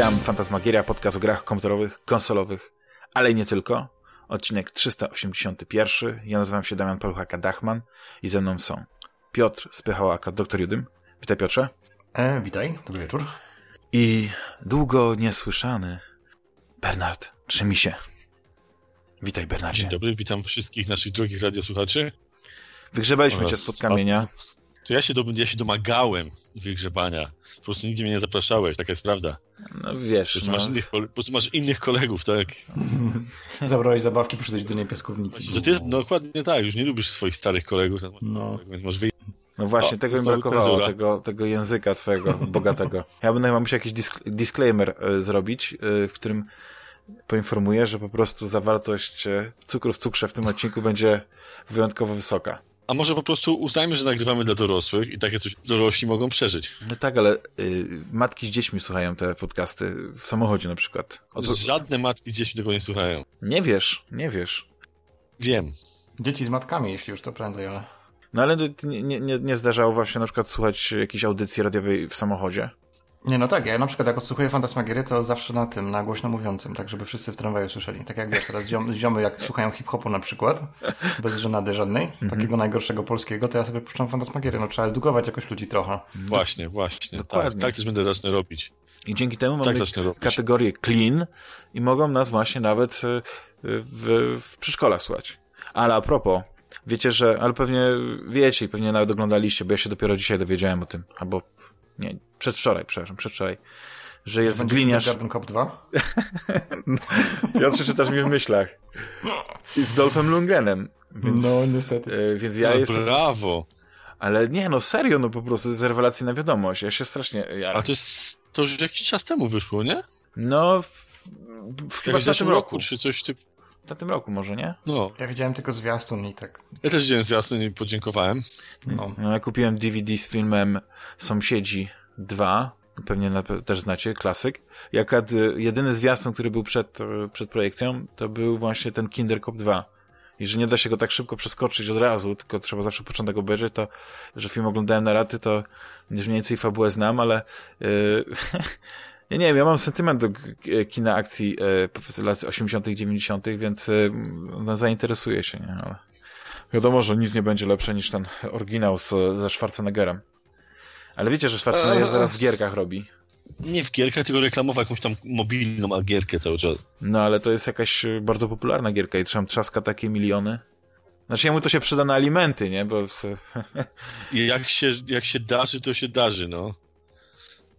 Witam, Fantasmagieria, podcast o grach komputerowych, konsolowych, ale i nie tylko. Odcinek 381. Ja nazywam się Damian Paluchaka-Dachman i ze mną są Piotr Spychałaka, Dr Judym. Witaj Piotrze. E, witaj, dobry wieczór. I długo niesłyszany Bernard Trzymisie. Witaj Bernardzie. Dzień dobry, witam wszystkich naszych drogich radiosłuchaczy. Wygrzebaliśmy cię spod kamienia. To ja się, do, ja się domagałem wygrzebania. Po prostu nigdzie mnie nie zapraszałeś, taka jest prawda. No wiesz, po, no. Masz innych, po prostu masz innych kolegów, tak? Zabrałeś zabawki, przyszedłeś do niej piaskownicy. To ty, no dokładnie tak, już nie lubisz swoich starych kolegów, No. więc masz wyjść. No właśnie, O, tego mi brakowało, tego, tego języka twojego, bogatego. Ja będę chyba musiał jakiś disk disclaimer e, zrobić, e, w którym poinformuję, że po prostu zawartość e, cukru w cukrze w tym odcinku będzie wyjątkowo wysoka. A może po prostu uznajmy, że nagrywamy dla dorosłych i takie coś dorośli mogą przeżyć. No tak, ale y, matki z dziećmi słuchają te podcasty w samochodzie na przykład. Żadne matki z dziećmi tego nie słuchają. Nie wiesz, nie wiesz. Wiem. Dzieci z matkami, jeśli już to prędzej, ale... No ale nie, nie, nie- nie zdarzało właśnie na przykład słuchać jakiejś audycji radiowej w samochodzie. Nie, no tak, ja na przykład jak odsłuchuję Fantasmagiery, to zawsze na tym, na głośno mówiącym, tak żeby wszyscy w tramwaju słyszeli. Tak jak wiesz, teraz ziom, ziomy jak słuchają hip-hopu na przykład, bez żenady żadnej, takiego najgorszego polskiego, to ja sobie puszczam Fantasmagiery. No trzeba edukować jakoś ludzi trochę. Właśnie, właśnie. Dokładnie. Tak, tak też będę zacznę robić. I dzięki temu Tak mamy zacznę robić. kategorię clean i mogą nas właśnie nawet y, w, w przedszkolach słuchać. Ale a propos, wiecie, że, ale pewnie wiecie i pewnie nawet oglądaliście, bo ja się dopiero dzisiaj dowiedziałem o tym, albo nie, przedwczoraj, przepraszam, przedwczoraj, że jest Będzie gliniarz. Garden Cop 2? Piotrze, czytasz mi w myślach. I z Dolphem Lundgrenem. Więc, No, niestety. y, więc ja Ale jestem. Brawo! Ale nie, no serio, no po prostu to jest rewelacyjna wiadomość. Ja się strasznie. Ja, A to jest, to już jakiś czas temu wyszło, nie? no, w, w, chyba w tym roku. czy coś typu. W tym roku może, nie? No, Ja widziałem tylko zwiastun i tak, ja też widziałem zwiastun i podziękowałem. no. No, ja kupiłem DVD z filmem Sąsiedzi 2, pewnie na, też znacie, klasyk. Jak jedyny zwiastun, który był przed, przed projekcją, to był właśnie ten Kinder Cop 2. I że nie da się go tak szybko przeskoczyć od razu, tylko trzeba zawsze początek obejrzeć, to, że film oglądałem na raty, to już mniej więcej fabułę znam, ale yy, ja nie wiem, ja mam sentyment do kina akcji yy, lat 80 90 więc yy, no, zainteresuję się, nie? Ale wiadomo, że nic nie będzie lepsze niż ten oryginał z, ze Schwarzeneggerem. Ale wiecie, że Schwarzenegger Eee. zaraz w gierkach robi. Nie w gierkach, tylko reklamował jakąś tam mobilną agierkę cały czas. No ale to jest jakaś y, bardzo popularna gierka i trzeba trzaska takie miliony. Znaczy jemu to się przyda na alimenty, nie? Bo jak się, jak się darzy, to się darzy, no.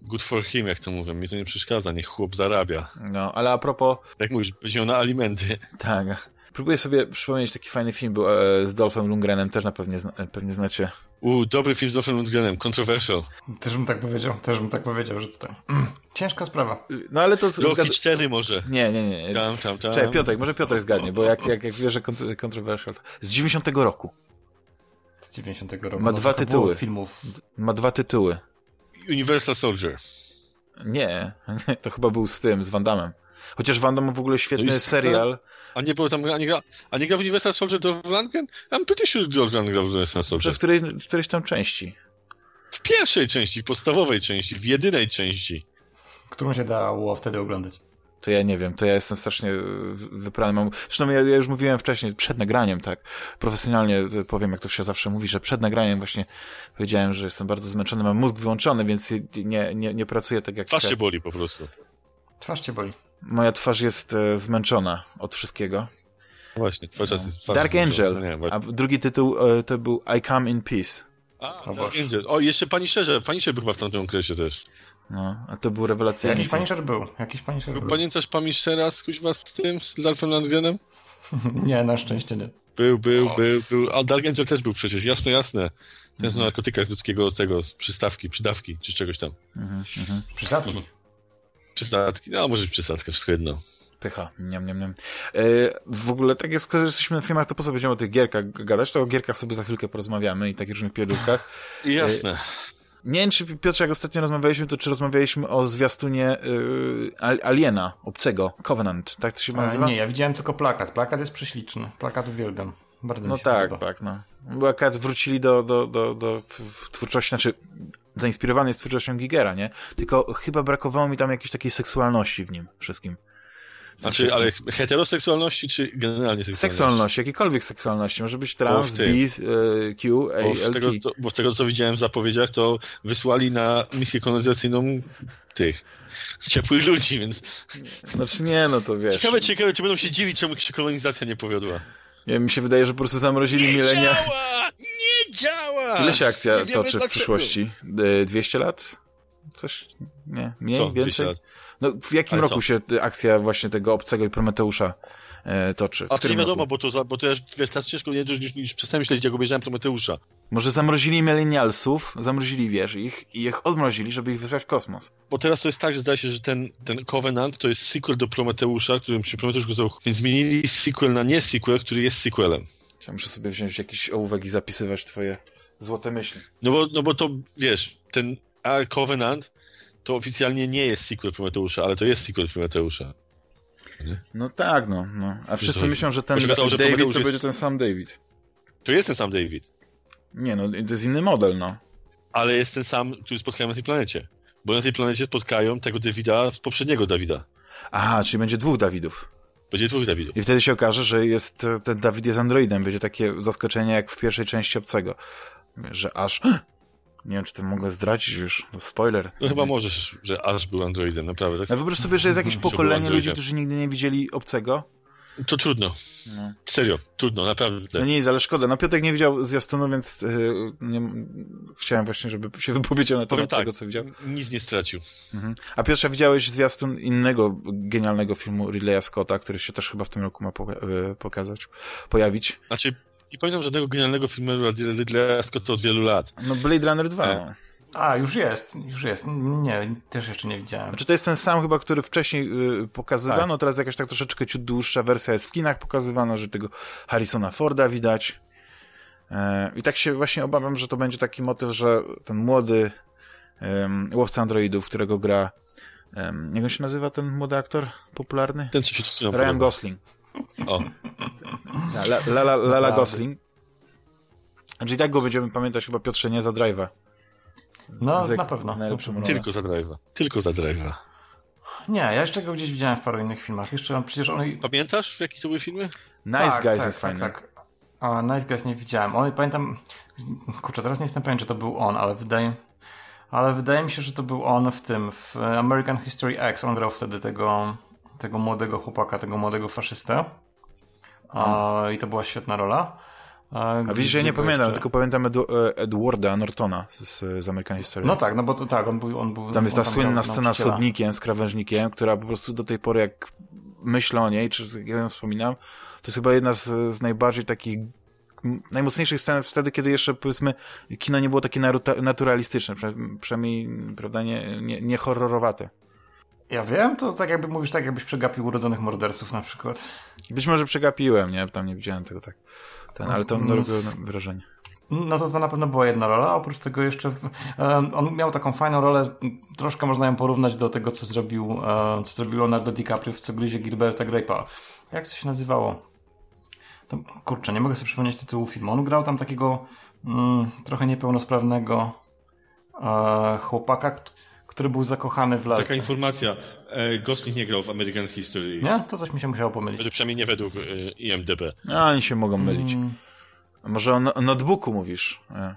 Good for him, jak to mówią. Mi to nie przeszkadza, niech chłop zarabia. No, ale a propos, Jak mówisz, będzie na alimenty. tak. Próbuję sobie przypomnieć taki fajny film był e, z Dolphem Lundgrenem, też na pewnie, zna, pewnie znacie. U, dobry film z Dolphem Lundgrenem, controversial. Też bym tak powiedział, też bym tak powiedział, że tutaj... Ciężka sprawa. Y, No ale to z- Rocky zgad... 4 może. Nie, nie, nie. Tam, tam, tam. Czekaj, Piotrek, może Piotrek zgadnie, bo jak, jak, jak wiesz, że controversial. to- Z 90 roku. Z 90 roku. Ma no, dwa to tytuły. Filmów. Ma dwa tytuły. Universal Soldier. Nie, to chyba był z tym, z Van Damme. Chociaż Van Damme w ogóle świetny No serial. A nie było tam, a nie gra, a nie gra w Universal Soldier Dolph Lundgren? I'm pretty sure Dolph Lundgren gra w Universal Soldier. w której, w którejś tam części. W pierwszej części, w podstawowej części, w jedynej części. Którą się dało wtedy oglądać. To ja nie wiem, to ja jestem strasznie wyprany. Mam... Zresztą ja, ja już mówiłem wcześniej, przed nagraniem, tak, profesjonalnie powiem, jak to się zawsze mówi, że przed nagraniem właśnie powiedziałem, że jestem bardzo zmęczony, mam mózg wyłączony, więc nie, nie, nie pracuję tak jak... Twarz się boli po prostu. Twarz cię boli. Moja twarz jest e, zmęczona od wszystkiego. Właśnie, twarz jest... Twarz No. Dark Angel, Nie, a drugi tytuł e, to był I Come in Peace. A, O Dark. Angel. O, jeszcze Pani Szczerze, Pani Szczerze był chyba w tamtym okresie też. No, a to był rewelacyjny Jakiś film. paniszer był. Jakiś paniszer był. Pamiętasz Pani Szczera z kuźwa z tym, z Dolphem Lundgrenem? Nie, na szczęście nie. Był, był, był, był. A Dark Angel też był przecież, jasne, jasne. Ten jest na narkotykach ludzkiego tego, z przystawki, przydawki, czy czegoś tam. Mhm, mhm. Przysadki. Przystatki, no może przysadka, wszystko jedno. Pycha, niam, niam, niam. E, w ogóle, tak jak skoro jesteśmy na filmach, to po co będziemy o tych gierkach gadać, to o gierkach sobie za chwilkę porozmawiamy i takich różnych pierdółkach. I jasne. Nie wiem, czy Piotrze, jak ostatnio rozmawialiśmy, to czy rozmawialiśmy o zwiastunie y, Al- Aliena, obcego, Covenant, tak to się A, nazywa? nie, ja widziałem tylko plakat. Plakat jest prześliczny. Plakat uwielbiam. Bardzo No mi się tak, podoba. tak, no. Bo akurat wrócili do, do, do, do twórczości, znaczy zainspirowany jest twórczością Gigera, nie? Tylko chyba brakowało mi tam jakiejś takiej seksualności w nim wszystkim. Znaczy, ale heteroseksualności, czy generalnie seksualności? Seksualności, jakiejkolwiek seksualności. Może być trans, bis, y, Q, A, bo, z tego, co, bo z tego, co widziałem w zapowiedziach, to wysłali na misję kolonizacyjną tych ciepłych ludzi, więc... Znaczy nie, no to wiesz... Ciekawe, ciekawe, czy będą się dziwić, czemu się kolonizacja nie powiodła. Ja, mi się wydaje, że po prostu zamrozili nie milenia. Nie działa! Nie działa! Ile się akcja nie toczy w przyszłości? 200 lat? Coś? Nie? Mniej? Co, Więcej? No, w jakim Ale roku co? się akcja właśnie tego obcego i Prometeusza e, toczy? W A to nie wiadomo, roku? bo to, za, bo to ja wiesz, teraz ciężko nie już, już przestałem śledzić, jak obejrzałem Prometeusza. Może zamrozili milenialsów, zamrozili, wiesz, ich i ich odmrozili, żeby ich wysłać w kosmos. Bo teraz to jest tak, że zdaje się, że ten, ten Covenant to jest sequel do Prometeusza, którym się Prometeusz go zauł- Więc zmienili sequel na nie sequel, który jest sequelem. Ja muszę sobie wziąć jakiś ołówek i zapisywać twoje złote myśli. No bo, no bo to, wiesz, ten A Covenant to oficjalnie nie jest sequel Prometeusza, ale to jest sequel Prometeusza. No tak, no. no. A wszyscy myślą, że ten okazało, że David to będzie jest- ten sam David. To jest ten sam David, Nie, no to jest inny model, no. ale jest ten sam, który spotkają na tej planecie. Bo na tej planecie spotkają tego Davida z poprzedniego Davida. Aha, czyli będzie dwóch Dawidów. Będzie dwóch Davidów. I wtedy się okaże, że jest ten Dawid jest androidem. Będzie takie zaskoczenie jak w pierwszej części Obcego. Że aż... Nie wiem, czy to mogę zdradzić już. Spoiler. No chyba możesz, że aż był androidem, naprawdę. No Tak? wyobraź sobie, że jest jakieś pokolenie ludzi, którzy nigdy nie widzieli Obcego. To trudno. No. Serio, trudno, naprawdę. No nic, ale szkoda. No Piotrek nie widział zwiastunu, więc yy, nie, chciałem właśnie, żeby się wypowiedział na temat tak, tego, co widział. nic nie stracił. Mhm. A Piotrze, widziałeś zwiastun innego genialnego filmu Ridleya Scotta, który się też chyba w tym roku ma poka- yy, pokazać, pojawić. Znaczy, nie pamiętam żadnego genialnego filmu Ridleya Scotta od wielu lat. No Blade Runner 2. E. A, już jest, już jest. Nie, też jeszcze nie widziałem. Znaczy to jest ten sam chyba, który wcześniej yy, pokazywano, Tak. teraz jakaś tak troszeczkę ciut dłuższa wersja jest w kinach pokazywana, że tego Harrisona Forda widać. E, I tak się właśnie obawiam, że to będzie taki motyw, że ten młody em, łowca androidów, którego gra jak on się nazywa ten młody aktor popularny? Ten, co się Ryan Gosling. O, La, la, la, la, Lala. Gosling. Znaczy i tak go będziemy pamiętać chyba Piotrze nie za Drive'a. No, Zek- na pewno. najlepszą Na pewno. tylko za drive'a. Tylko za drive'a. Nie, ja jeszcze go gdzieś widziałem w paru innych filmach. Jeszcze przecież on... Pamiętasz, w jakie to były filmy? Nice tak, Guys tak, jest tak, fajny. Tak. A Nice Guys nie widziałem. On, pamiętam... Kurczę, teraz nie jestem pewien, czy to był on, ale wydaje... Ale wydaje mi się, że to był on w tym, w American History X. On grał wtedy tego, tego młodego chłopaka, tego młodego faszystę. A, I to była świetna rola. A, A widzisz, że ja nie pamiętam, jeszcze- tylko pamiętam Edu, e, Edwarda Nortona z, z American History. No tak, no bo to tak, on był... On był Tam jest ta słynna scena z chodnikiem, z krawężnikiem, która po prostu do tej pory, jak myślę o niej, czy jak ja ją wspominam, to jest chyba jedna z, z najbardziej takich najmocniejszych scen wtedy, kiedy jeszcze, powiedzmy, kino nie było takie naturalistyczne, przynajmniej, prawda, nie, nie, nie horrorowate. Ja wiem, to tak jakby mówisz, tak jakbyś przegapił urodzonych morderców na przykład. Być może przegapiłem, nie? Tam nie widziałem tego tak. Ten, ale to no, robiło wrażenie. No to to na pewno była jedna rola, oprócz tego jeszcze w, em, on miał taką fajną rolę, troszkę można ją porównać do tego, co zrobił, e, co zrobił Leonardo DiCaprio w Co gryzie Gilberta Grape'a. Jak to się nazywało? To, kurczę, nie mogę sobie przypomnieć tytułu filmu. On grał tam takiego mm, trochę niepełnosprawnego e, chłopaka, który był zakochany w lalce. Taka informacja. E, Gosling nie grał w American History. Nie? To coś mi się musiało pomylić. Znaczy, przynajmniej nie według y, IMDB. No, oni się mogą mylić. Mm, A Może o, no- notebooku mówisz? E,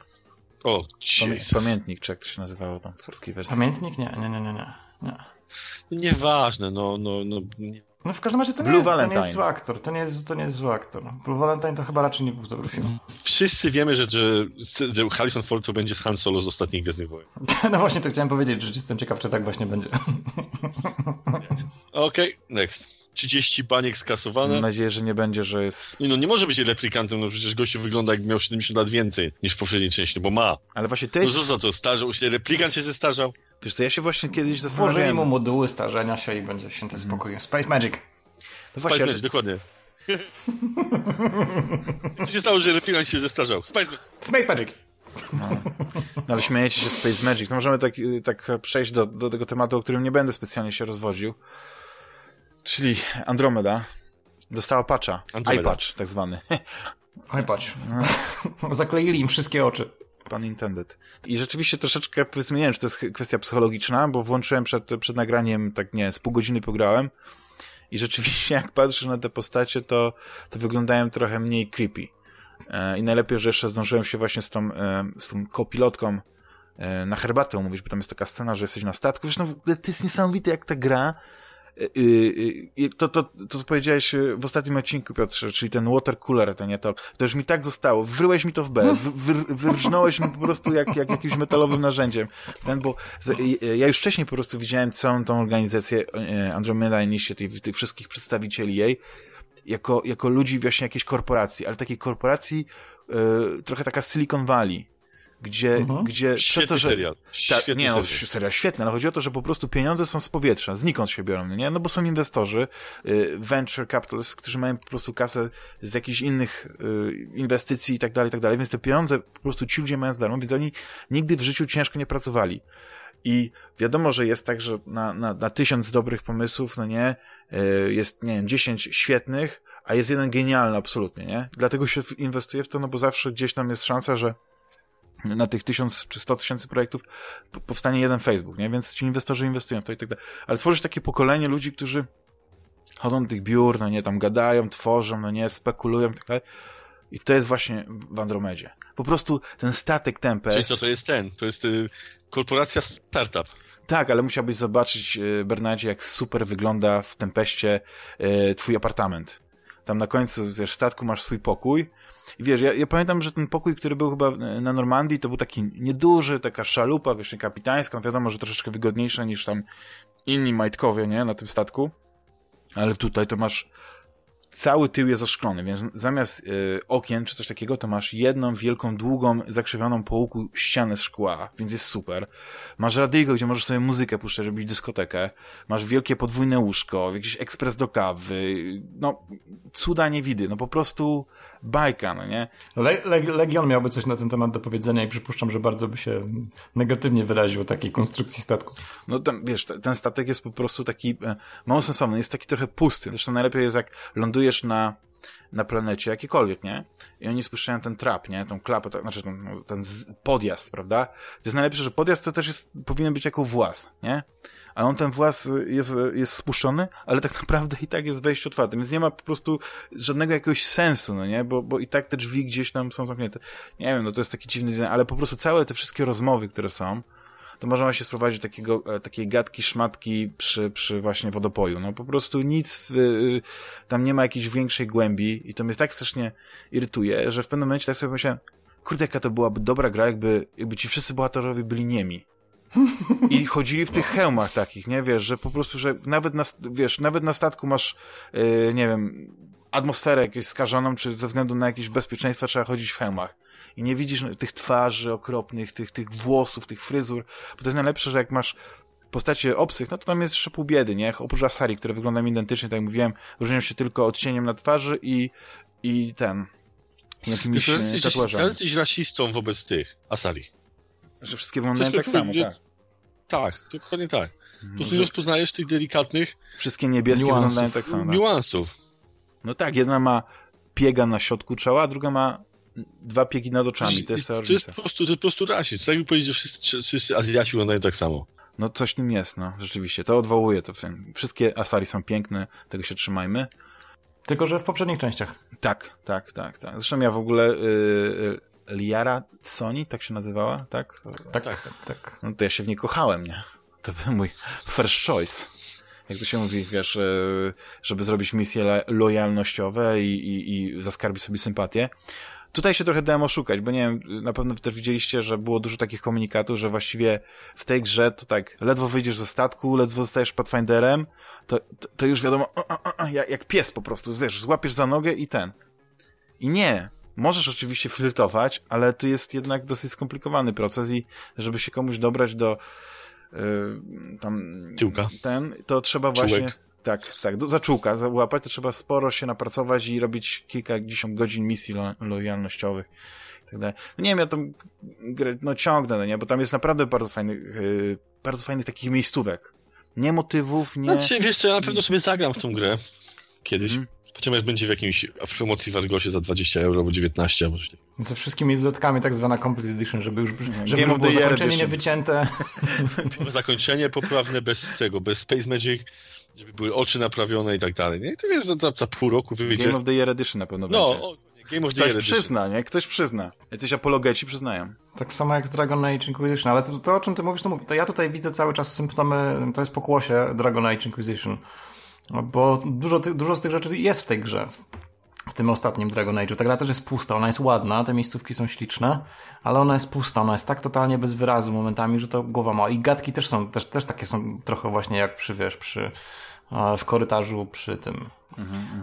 O, jeez. pamiętnik, czy jak to się nazywało tam w polskiej wersji. Pamiętnik? Nie, nie, nie, nie, nie. nie. Nieważne, no, no, no. No w każdym razie to nie, Blue jest, to nie jest zły aktor. To nie jest, to nie jest zły aktor. Blue Valentine to chyba raczej nie był dobry film. Wszyscy wiemy, że, że, że Harrison Ford to będzie Han Solo z ostatnich Gwiezdnych Wojen. No właśnie to chciałem powiedzieć, że jestem ciekaw, czy tak właśnie będzie. Okej, next. 30 baniek skasowane. Mam nadzieję, że nie będzie, że jest... Nie, No nie może być replikantem, no przecież gościu wygląda jak miał 70 lat więcej niż w poprzedniej części, no bo ma. Ale właśnie to No jest... za to, starzał się, replikant się zestarzał? Wiesz co, ja się właśnie kiedyś Włożyli zastanawiałem... mu moduły starzenia się i będzie święty spokój. Space Magic. No Spice właśnie, Magic, dokładnie. Co się stało, że replikant się zestarzał? Spice Space Magic! no, ale śmiejecie się Space Magic. To możemy tak, tak przejść do, do tego tematu, o którym nie będę specjalnie się rozwodził. Czyli Andromeda dostała patcha. Andromeda. iPatch tak zwany. Oj, patrz. Zakleili im wszystkie oczy. Pan intended. I rzeczywiście troszeczkę, wiem, czy to jest kwestia psychologiczna, bo włączyłem przed, przed nagraniem, tak nie z pół godziny pograłem i rzeczywiście jak patrzę na te postacie, to, to wyglądają trochę mniej creepy. E, I najlepiej, że jeszcze zdążyłem się właśnie z tą, e, z tą kopilotką e, na herbatę umówić, bo tam jest taka scena, że jesteś na statku. Zresztą to jest niesamowite, jak ta gra to, to, to, co powiedziałeś w ostatnim odcinku, Piotrze, czyli ten water cooler, to nie to, to już mi tak zostało. Wryłeś mi to w B, wy, wyrżnąłeś mi po prostu jak, jak jakimś metalowym narzędziem. Ten, bo ja już wcześniej po prostu widziałem całą tą organizację Andromeda Initiative, tych wszystkich przedstawicieli jej, jako, jako ludzi właśnie jakiejś korporacji, ale takiej korporacji y, trochę taka Silicon Valley, gdzie, mhm. gdzie przez to, że... Serial. Ta, nie, no, serial. serial świetny, ale chodzi o to, że po prostu pieniądze są z powietrza, znikąd się biorą, nie? No bo są inwestorzy, y, venture capitalists, którzy mają po prostu kasę z jakichś innych y, inwestycji i tak dalej, i tak dalej, więc te pieniądze po prostu ci ludzie mają z darmo, więc oni nigdy w życiu ciężko nie pracowali. I wiadomo, że jest tak, że na, na, na tysiąc dobrych pomysłów, no nie, y, jest, nie wiem, dziesięć świetnych, a jest jeden genialny absolutnie, nie? Dlatego się inwestuje w to, no bo zawsze gdzieś tam jest szansa, że na tych tysiąc czy sto tysięcy projektów powstanie jeden Facebook, nie? Więc ci inwestorzy inwestują w to i tak dalej. Ale tworzysz takie pokolenie ludzi, którzy chodzą do tych biur, no nie, tam gadają, tworzą, no nie, spekulują i tak dalej. I to jest właśnie w Andromedzie. Po prostu ten statek Tempest... Czyli co, to jest ten, to jest y, korporacja startup. Tak, ale musiałbyś zobaczyć, y, Bernardzie, jak super wygląda w Tempeście y, twój apartament. Tam na końcu, wiesz, statku masz swój pokój i wiesz, ja, ja pamiętam, że ten pokój, który był chyba na Normandii, to był taki nieduży, taka szalupa, wiesz, kapitańska, no wiadomo, że troszeczkę wygodniejsza niż tam inni majtkowie, nie, na tym statku. Ale tutaj to masz cały tył jest oszklony, więc zamiast y, okien czy coś takiego, to masz jedną wielką, długą, zakrzywioną po łuku ścianę szkła, więc jest super. Masz radyjko, gdzie możesz sobie muzykę puszczać, robić dyskotekę. Masz wielkie podwójne łóżko, jakiś ekspres do kawy. No, cuda nie widy. No po prostu bajka, no nie? Le Le Legion miałby coś na ten temat do powiedzenia i przypuszczam, że bardzo by się negatywnie wyraził o takiej konstrukcji statku. No ten, wiesz, ten statek jest po prostu taki e, mało sensowny, jest taki trochę pusty. Zresztą najlepiej jest jak lądujesz na na planecie, jakikolwiek, nie? I oni spuszczają ten trap, nie? Tą klapę, to, znaczy ten, no, ten podjazd, prawda? To jest najlepsze, że podjazd to też jest, powinien być jako włas, nie? Ale on ten włas jest, jest spuszczony, ale tak naprawdę i tak jest wejście otwarte, więc nie ma po prostu żadnego jakiegoś sensu, no nie, bo, bo i tak te drzwi gdzieś tam są zamknięte. Nie wiem, no to jest taki dziwny design, ale po prostu całe te wszystkie rozmowy, które są, to można się sprowadzić do takiego, e, takiej gadki, szmatki przy, przy właśnie wodopoju. No po prostu nic, w, y, tam nie ma jakiejś większej głębi i to mnie tak strasznie irytuje, że w pewnym momencie tak sobie myślałem, kurde, jaka to byłaby dobra gra, jakby, jakby ci wszyscy bohaterowie byli niemi. I chodzili w tych hełmach takich, nie? Wiesz, że po prostu, że nawet na, wiesz, nawet na statku masz, yy, nie wiem, atmosferę jakąś skażoną, czy ze względu na jakieś bezpieczeństwo trzeba chodzić w hełmach. I nie widzisz tych twarzy okropnych, tych, tych włosów, tych fryzur, bo to jest najlepsze, że jak masz postacie obcych, no to tam jest jeszcze pół biedy, nie? Oprócz Asari, które wyglądają identycznie, tak jak mówiłem, różnią się tylko odcieniem na twarzy i, i ten, jakimiś jesteś, tatuażami. jesteś rasistą wobec tych Asari. Że wszystkie wyglądają tak samo, tak. Tak, dokładnie tak. Po prostu nie rozpoznajesz tych delikatnych Wszystkie niebieskie niuansów, wyglądają tak samo. Tak. Niuansów. No tak, jedna ma piega na środku czoła, a druga ma dwa piegi nad oczami. To jest, to jest po prostu, to jest po prostu rasizm. Tak by powiedzieć, że wszyscy, wszyscy Azjaci wyglądają tak samo. No coś nim jest, no, rzeczywiście. To odwołuje to. Wszystkie Asari są piękne, tego się trzymajmy. Tylko, że w poprzednich częściach. Tak, tak, tak, tak. Zresztą ja w ogóle yy, Liara Sony, tak się nazywała, tak? Tak, tak, tak. No to ja się w niej kochałem, nie? To był mój first choice. Jak to się mówi, wiesz, e, żeby zrobić misje lojalnościowe i, i, i zaskarbić sobie sympatię. Tutaj się trochę dałem oszukać, bo nie wiem, na pewno też widzieliście, że było dużo takich komunikatów, że właściwie w tej grze to tak, ledwo wyjdziesz ze statku, ledwo zostajesz Pathfinderem, to, to, to już wiadomo, jak, jak pies po prostu, wiesz, złapiesz za nogę i ten. I nie, Możesz oczywiście flirtować, ale to jest jednak dosyć skomplikowany proces i żeby się komuś dobrać do yy, tam... Tyłka. Ten, to trzeba właśnie... Tak, tak, do, za czułka załapać, to trzeba sporo się napracować i robić kilkadziesiąt godzin misji lo, lojalnościowych i tak dalej. No nie wiem, ja tam grę, no ciągnę, no nie, bo tam jest naprawdę bardzo fajnych, yy, bardzo fajnych takich miejscówek. Nie motywów, nie... Znaczy, wiesz co, ja na pewno sobie zagram w tą grę kiedyś. Mm. Chociaż będzie w jakimś w promocji w Argosie za 20 euro albo 19 albo coś takiego. Ze wszystkimi dodatkami, tak zwana Complete Edition, żeby już, żeby Game już of było the Year zakończenie Edition. niewycięte. Zakończenie poprawne bez tego, bez Space Magic, żeby były oczy naprawione i tak dalej. Nie? I to wiesz, za, za, za pół roku wyjdzie. Game of the Year Edition na pewno No, będzie. o, Game of the Ktoś Year Edition. przyzna, nie? Ktoś przyzna. Jacyś apologeci przyznają. Tak samo jak z Dragon Age Inquisition, ale to, to o czym ty mówisz, to, mów- to ja tutaj widzę cały czas symptomy, to jest pokłosie Dragon Age Inquisition. Bo dużo, ty, dużo z tych rzeczy jest w tej grze. W tym ostatnim Dragon Age'u. Ta gra też jest pusta, ona jest ładna, te miejscówki są śliczne, ale ona jest pusta, ona jest tak totalnie bez wyrazu momentami, że to głowa ma. I gadki też są, też, też takie są trochę właśnie jak przy, wiesz, przy, e, w korytarzu przy tym,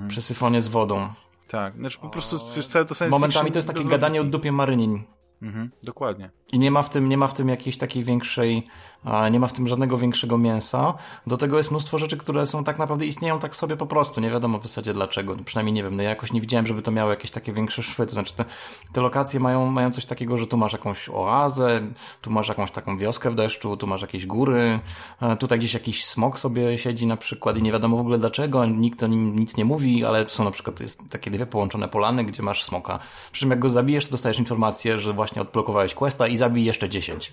przy syfonie z wodą. Tak, znaczy po prostu wiesz, całe to science Momentami to jest takie gadanie o dupie Marynin. Mhm, dokładnie. I nie ma w tym, nie ma w tym jakiejś takiej większej, nie ma w tym żadnego większego mięsa. Do tego jest mnóstwo rzeczy, które są tak naprawdę istnieją tak sobie po prostu. Nie wiadomo w zasadzie dlaczego. Przynajmniej nie wiem, no ja jakoś nie widziałem, żeby to miało jakieś takie większe szwy. To znaczy te, te lokacje mają, mają coś takiego, że tu masz jakąś oazę, tu masz jakąś taką wioskę w deszczu, tu masz jakieś góry, a tutaj gdzieś jakiś smok sobie siedzi na przykład i nie wiadomo w ogóle dlaczego, nikt o nim nic nie mówi, ale są na przykład jest takie dwie połączone polany, gdzie masz smoka. Przy czym jak go zabijesz, to dostajesz informację, że właśnie odblokowałeś questa i zabij jeszcze 10.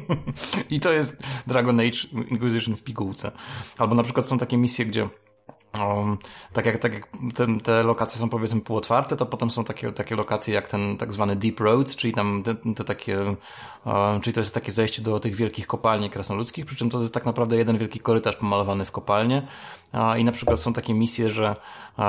I to jest Dragon Age Inquisition w pigułce. Albo na przykład są takie misje, gdzie Um, tak jak, tak jak ten, te lokacje są powiedzmy półotwarte, to potem są takie, takie lokacje jak ten tak zwany Deep Roads, czyli tam te, te takie, um, czyli to jest takie zejście do tych wielkich kopalni krasnoludzkich, przy czym to jest tak naprawdę jeden wielki korytarz pomalowany w kopalnie i na przykład są takie misje, że,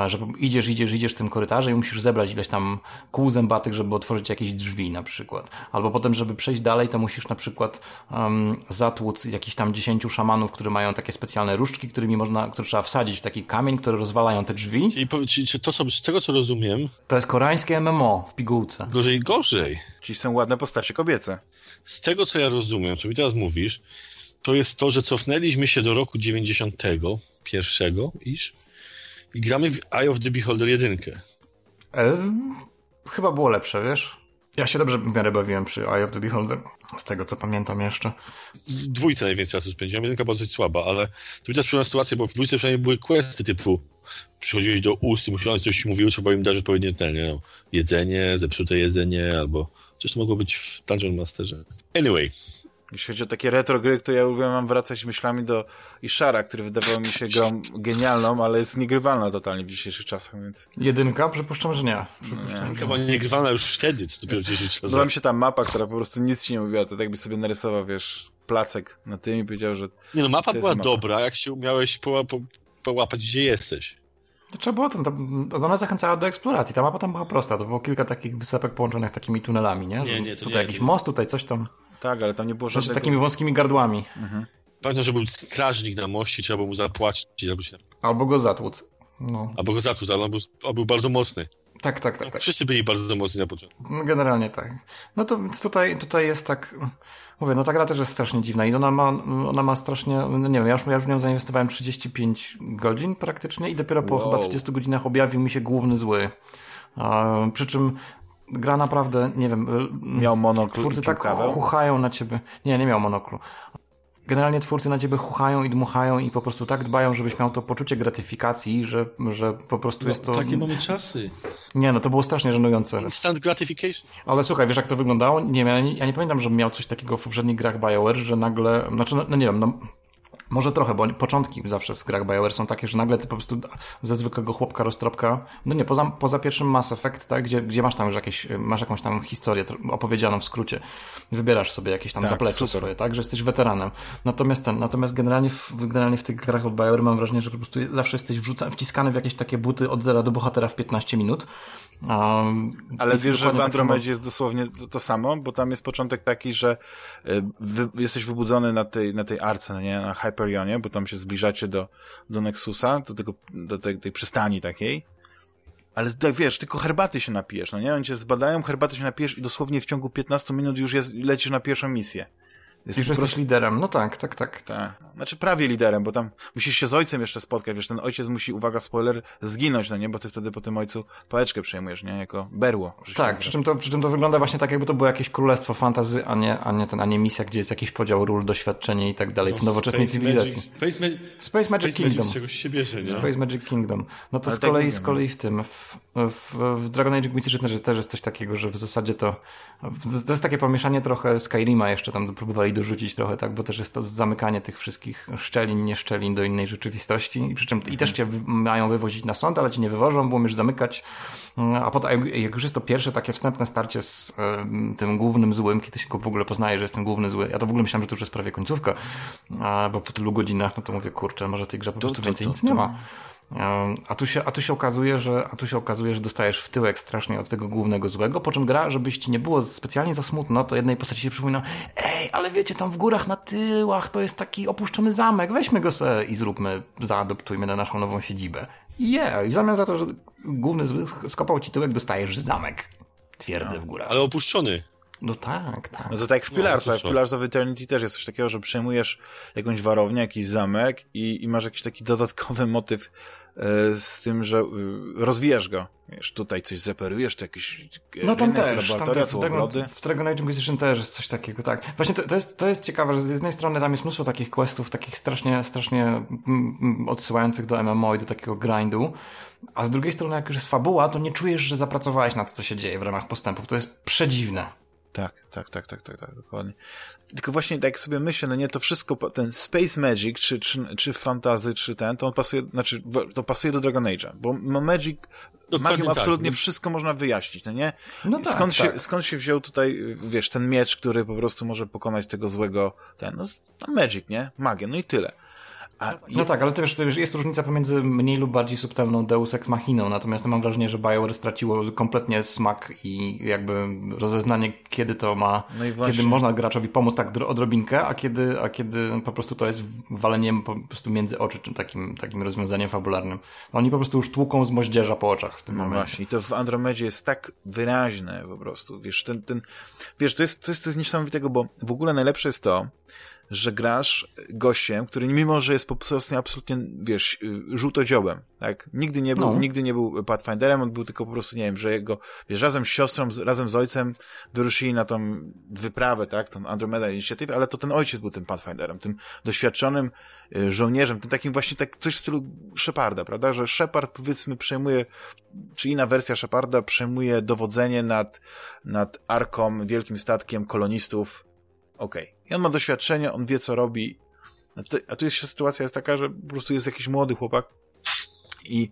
że idziesz, idziesz, idziesz tym korytarzem i musisz zebrać ileś tam kół zębatych, żeby otworzyć jakieś drzwi na przykład. Albo potem, żeby przejść dalej, to musisz na przykład um, zatłuc jakichś tam dziesięciu szamanów, które mają takie specjalne różdżki, którymi można, które trzeba wsadzić w taki kamień, które rozwalają te drzwi. Czyli, powie- czyli czy to są, z tego co rozumiem, To jest koreańskie MMO w pigułce. gorzej gorzej. Czyli są ładne postacie kobiece. Z tego co ja rozumiem, co mi teraz mówisz, to jest to, że cofnęliśmy się do roku 91 iż i gramy w Eye of the Beholder 1. Ehm, chyba było lepsze, wiesz? Ja się dobrze w miarę bawiłem przy Eye of the Beholder. Z tego co pamiętam jeszcze. W dwójce najwięcej czasu spędziłem, jedynka była dosyć słaba, ale tu widać przyjemną sytuację, bo w dwójce przynajmniej były questy typu przychodziłeś do ust i musiałeś coś ci mówiło, trzeba im dać odpowiednie te, nie, no, jedzenie, zepsute jedzenie, albo coś to mogło być w Dungeon Masterze. Anyway, Jeśli chodzi o takie retro gry, to ja lubię mam wracać myślami do Ishara, który wydawał mi się grą genialną, ale jest niegrywalna totalnie w dzisiejszych czasach, więc Jedynka? Przypuszczam, że nie. Przypuszczam, chyba nie grywalna już wtedy, to dopiero 10 lat. podoba mi się ta mapa, która po prostu nic ci nie mówiła, to tak jakby sobie narysował, wiesz, placek na tym i powiedział, że Nie no, mapa była mapa. dobra, jak się umiałeś poła, po, połapać, gdzie jesteś. To trzeba było ten, to, ona zachęcała do eksploracji. Ta mapa tam była prosta. To było kilka takich wysepek połączonych takimi tunelami, nie? Nie, nie, to tutaj nie, jakiś nie. most, tutaj coś tam. Tak, ale tam nie było Znaczy żadnego... takimi wąskimi gardłami. Pamiętam, że był strażnik na moście, trzeba było mu zapłacić, albo, się, Albo go zatłuc. No. albo go zatłuc, ale on był, on był bardzo mocny. Tak, tak, tak, tak. Wszyscy byli bardzo mocni na początku. No, Generalnie tak. No to więc tutaj, tutaj jest tak. Mówię, no ta gra też jest strasznie dziwna i ona ma, ona ma strasznie, no nie wiem, ja już, ja już w nią zainwestowałem 35 godzin praktycznie i dopiero po Wow. chyba 30 godzinach objawił mi się główny zły. A, przy czym gra naprawdę, nie wiem, y, Miał monokl twórcy i tak chuchają na ciebie. Nie, nie miał monoklu. Generalnie twórcy na ciebie chuchają i dmuchają i po prostu tak dbają, żebyś miał to poczucie gratyfikacji, że, że po prostu jest to... Takie mamy czasy. Nie, no to było strasznie żenujące. Instant gratification. Ale słuchaj, wiesz jak to wyglądało? Nie wiem, ja nie, ja nie pamiętam, żebym miał coś takiego w poprzednich grach BioWare, że nagle, znaczy, no, no nie wiem, no może trochę, bo początki zawsze w grach BioWare są takie, że nagle ty po prostu ze zwykłego chłopka roztropka, no nie, poza, poza pierwszym Mass Effect, tak, gdzie, gdzie masz tam już jakieś, masz jakąś tam historię opowiedzianą w skrócie, wybierasz sobie jakieś tam Tak, zaplecze swoje, tak, że jesteś weteranem. Natomiast ten, natomiast generalnie w, generalnie w tych grach od BioWare mam wrażenie, że po prostu zawsze jesteś wrzucany, wciskany w jakieś takie buty od zera do bohatera w 15 minut. Um, Ale wiesz, że w tak Andromedzie jest dosłownie to, samo, bo tam jest początek taki, że y, wy, jesteś wybudzony na tej, na tej arce, no nie, na Hyperionie, bo tam się zbliżacie do, do Nexusa, do, tego, do tej, tej przystani takiej. Ale tak wiesz, tylko herbaty się napijesz, no nie? Oni cię zbadają, herbaty się napijesz i dosłownie w ciągu 15 minut już jest, lecisz na pierwszą misję. Jest Już jesteś liderem. No tak, tak, tak. Tak. Znaczy prawie liderem, bo tam musisz się z ojcem jeszcze spotkać, wiesz, ten ojciec musi, uwaga, spoiler, zginąć, no nie, bo ty wtedy po tym ojcu pałeczkę przejmujesz, nie, jako berło. Tak, przy czym, to, przy czym to wygląda właśnie tak, jakby to było jakieś królestwo fantazy, a nie, a nie, ten, a nie misja, gdzie jest jakiś podział ról, doświadczenie i tak dalej w nowoczesnej Space cywilizacji. Magic, Space, Magic, Space Magic Kingdom. z czegoś się bierze, nie? Space Magic Kingdom. No to Ale z tak kolei, mówię, z kolei w tym, w, w, w Dragon Age Inquisition też, też jest coś takiego, że w zasadzie to, w- to jest takie pomieszanie trochę Skyrima jeszcze tam próbowali dorzucić trochę, tak, bo też jest to zamykanie tych wszystkich szczelin, nie szczelin do innej rzeczywistości. I przy czym i też cię w, mają wywozić na sąd, ale cię nie wywożą, bo umiesz zamykać, Mm, a potem jak- już jest to pierwsze takie wstępne starcie z tym głównym złym, kiedy się go w ogóle poznaje, że jest ten główny zły, ja to w ogóle myślałem, że to już jest prawie końcówka, bo po tylu godzinach, no to mówię, kurczę, może tej grze po prostu tu, więcej nic nie ma. A tu, się, a tu się okazuje, że a tu się okazuje, że dostajesz w tyłek strasznie od tego głównego złego, po czym gra, żebyś ci nie było specjalnie za smutno, to jednej postaci się przypomina, ej, ale wiecie, tam w górach na tyłach to jest taki opuszczony zamek, weźmy go sobie i zróbmy, zaadoptujmy na naszą nową siedzibę. Yeah, i w zamian za to, że główny zły skopał ci tyłek, dostajesz zamek. Twierdzę w górach. Ale opuszczony. No tak, tak. No to tak jak w Pilarsach. W to co? Pillars of Eternity też jest coś takiego, że przejmujesz jakąś warownię, jakiś zamek i, i masz jakiś taki dodatkowy motyw z tym, że e, rozwijasz go. Wiesz, tutaj coś zreperujesz, to jakiś e, No tam rynek, też, tam tu w, Dragon, w Dragon Age Inquisition też jest coś takiego, tak. Właśnie to, to, jest, to jest ciekawe, że z jednej strony tam jest mnóstwo takich questów, takich strasznie, strasznie mm, mm, odsyłających do MMO i do takiego grindu, a z drugiej strony jak już jest fabuła, to nie czujesz, że zapracowałeś na to, co się dzieje w ramach postępów. To jest przedziwne. Tak, tak, tak, tak, tak, tak, dokładnie. Tylko właśnie tak sobie myślę, no nie, to wszystko, ten Space Magic, czy, czy, czy fantazy, czy ten, to on pasuje, znaczy, to pasuje do Dragon Age'a, bo ma Magic, magią tak. absolutnie wszystko można wyjaśnić, no nie? No tak, skąd, tak. Się, skąd się wziął tutaj, wiesz, ten miecz, który po prostu może pokonać tego złego, ten, no, no Magic, nie? Magia, no i tyle. A No tak, ale to wiesz, to wiesz, jest różnica pomiędzy mniej lub bardziej subtelną Deus Ex Machiną, natomiast mam wrażenie, że BioWare straciło kompletnie smak i jakby rozeznanie, kiedy to ma, No kiedy można graczowi pomóc tak dro- odrobinkę, a kiedy, a kiedy po prostu to jest waleniem po prostu między oczy, czy takim, takim rozwiązaniem fabularnym. Oni po prostu już tłuką z moździerza po oczach w tym No momencie. właśnie, i to w Andromedzie jest tak wyraźne po prostu, wiesz, ten, ten, wiesz, to jest, to jest coś niesamowitego, bo w ogóle najlepsze jest to, że grasz gościem, który mimo, że jest po prostu absolutnie, wiesz, y, żółtodziobem, tak? Nigdy nie był, No. nigdy nie był Pathfinderem, on był tylko po prostu, nie wiem, że jego, wiesz, razem z siostrą, razem z ojcem wyruszyli na tą wyprawę, tak? Tą Andromeda Initiative, ale to ten ojciec był tym Pathfinderem, tym doświadczonym y, żołnierzem, tym takim właśnie tak, coś w stylu Sheparda, prawda? Że Shepard, powiedzmy, przejmuje czy inna wersja Sheparda przejmuje dowodzenie nad, nad arką, wielkim statkiem kolonistów. Okej. I on ma doświadczenie, on wie, co robi. A tu, a tu jest sytuacja jest taka, że po prostu jest jakiś młody chłopak i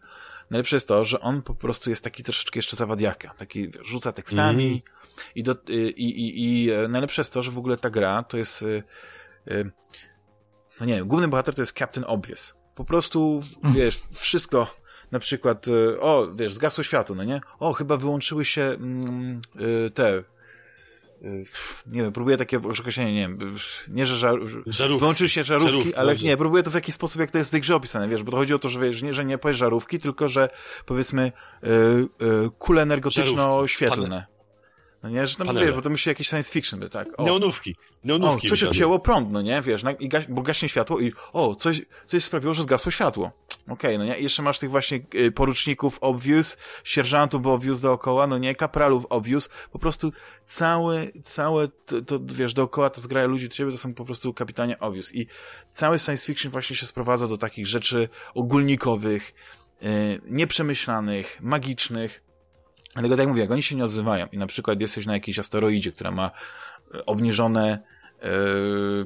najlepsze jest to, że on po prostu jest taki troszeczkę jeszcze zawadiaka. Taki rzuca tekstami i, do, y, i, i, i e, najlepsze jest to, że w ogóle ta gra to jest y, y, no nie wiem, główny bohater to jest Captain Obvious. Po prostu, wiesz, wszystko, na przykład, o, wiesz, zgasło światło, no nie? O, chyba wyłączyły się mm, te, nie wiem, próbuję takie określenie, nie wiem, nie, że żar, Żarówki. wyłączyły się żarówki, Żarówki, ale dobrze. nie, próbuję to w jakiś sposób, jak to jest w tej grze opisane, wiesz, bo to chodzi o to, że wiesz, nie, że nie powiesz żarówki, tylko, że powiedzmy y, y, kule energetyczno-świetlne. No nie, że tam, Panele. wiesz, bo to musi jakieś science fiction być, tak? O. Neonówki. O, Neonówki. coś wysiadły. odcięło prąd, no nie, wiesz, na, i gaś, bo gaśnie światło i o, coś, coś sprawiło, że zgasło światło. Okej, no nie, jeszcze masz tych właśnie y, poruczników obvious, sierżantów obvious dookoła, no nie, kapralów obvious, po prostu całe, całe to, to wiesz, dookoła to zgraja ludzi do ciebie, to są po prostu kapitanie obvious i cały science fiction właśnie się sprowadza do takich rzeczy ogólnikowych, y, nieprzemyślanych, magicznych, ale tak jak mówię, jak oni się nie odzywają i na przykład jesteś na jakiejś asteroidzie, która ma e, obniżone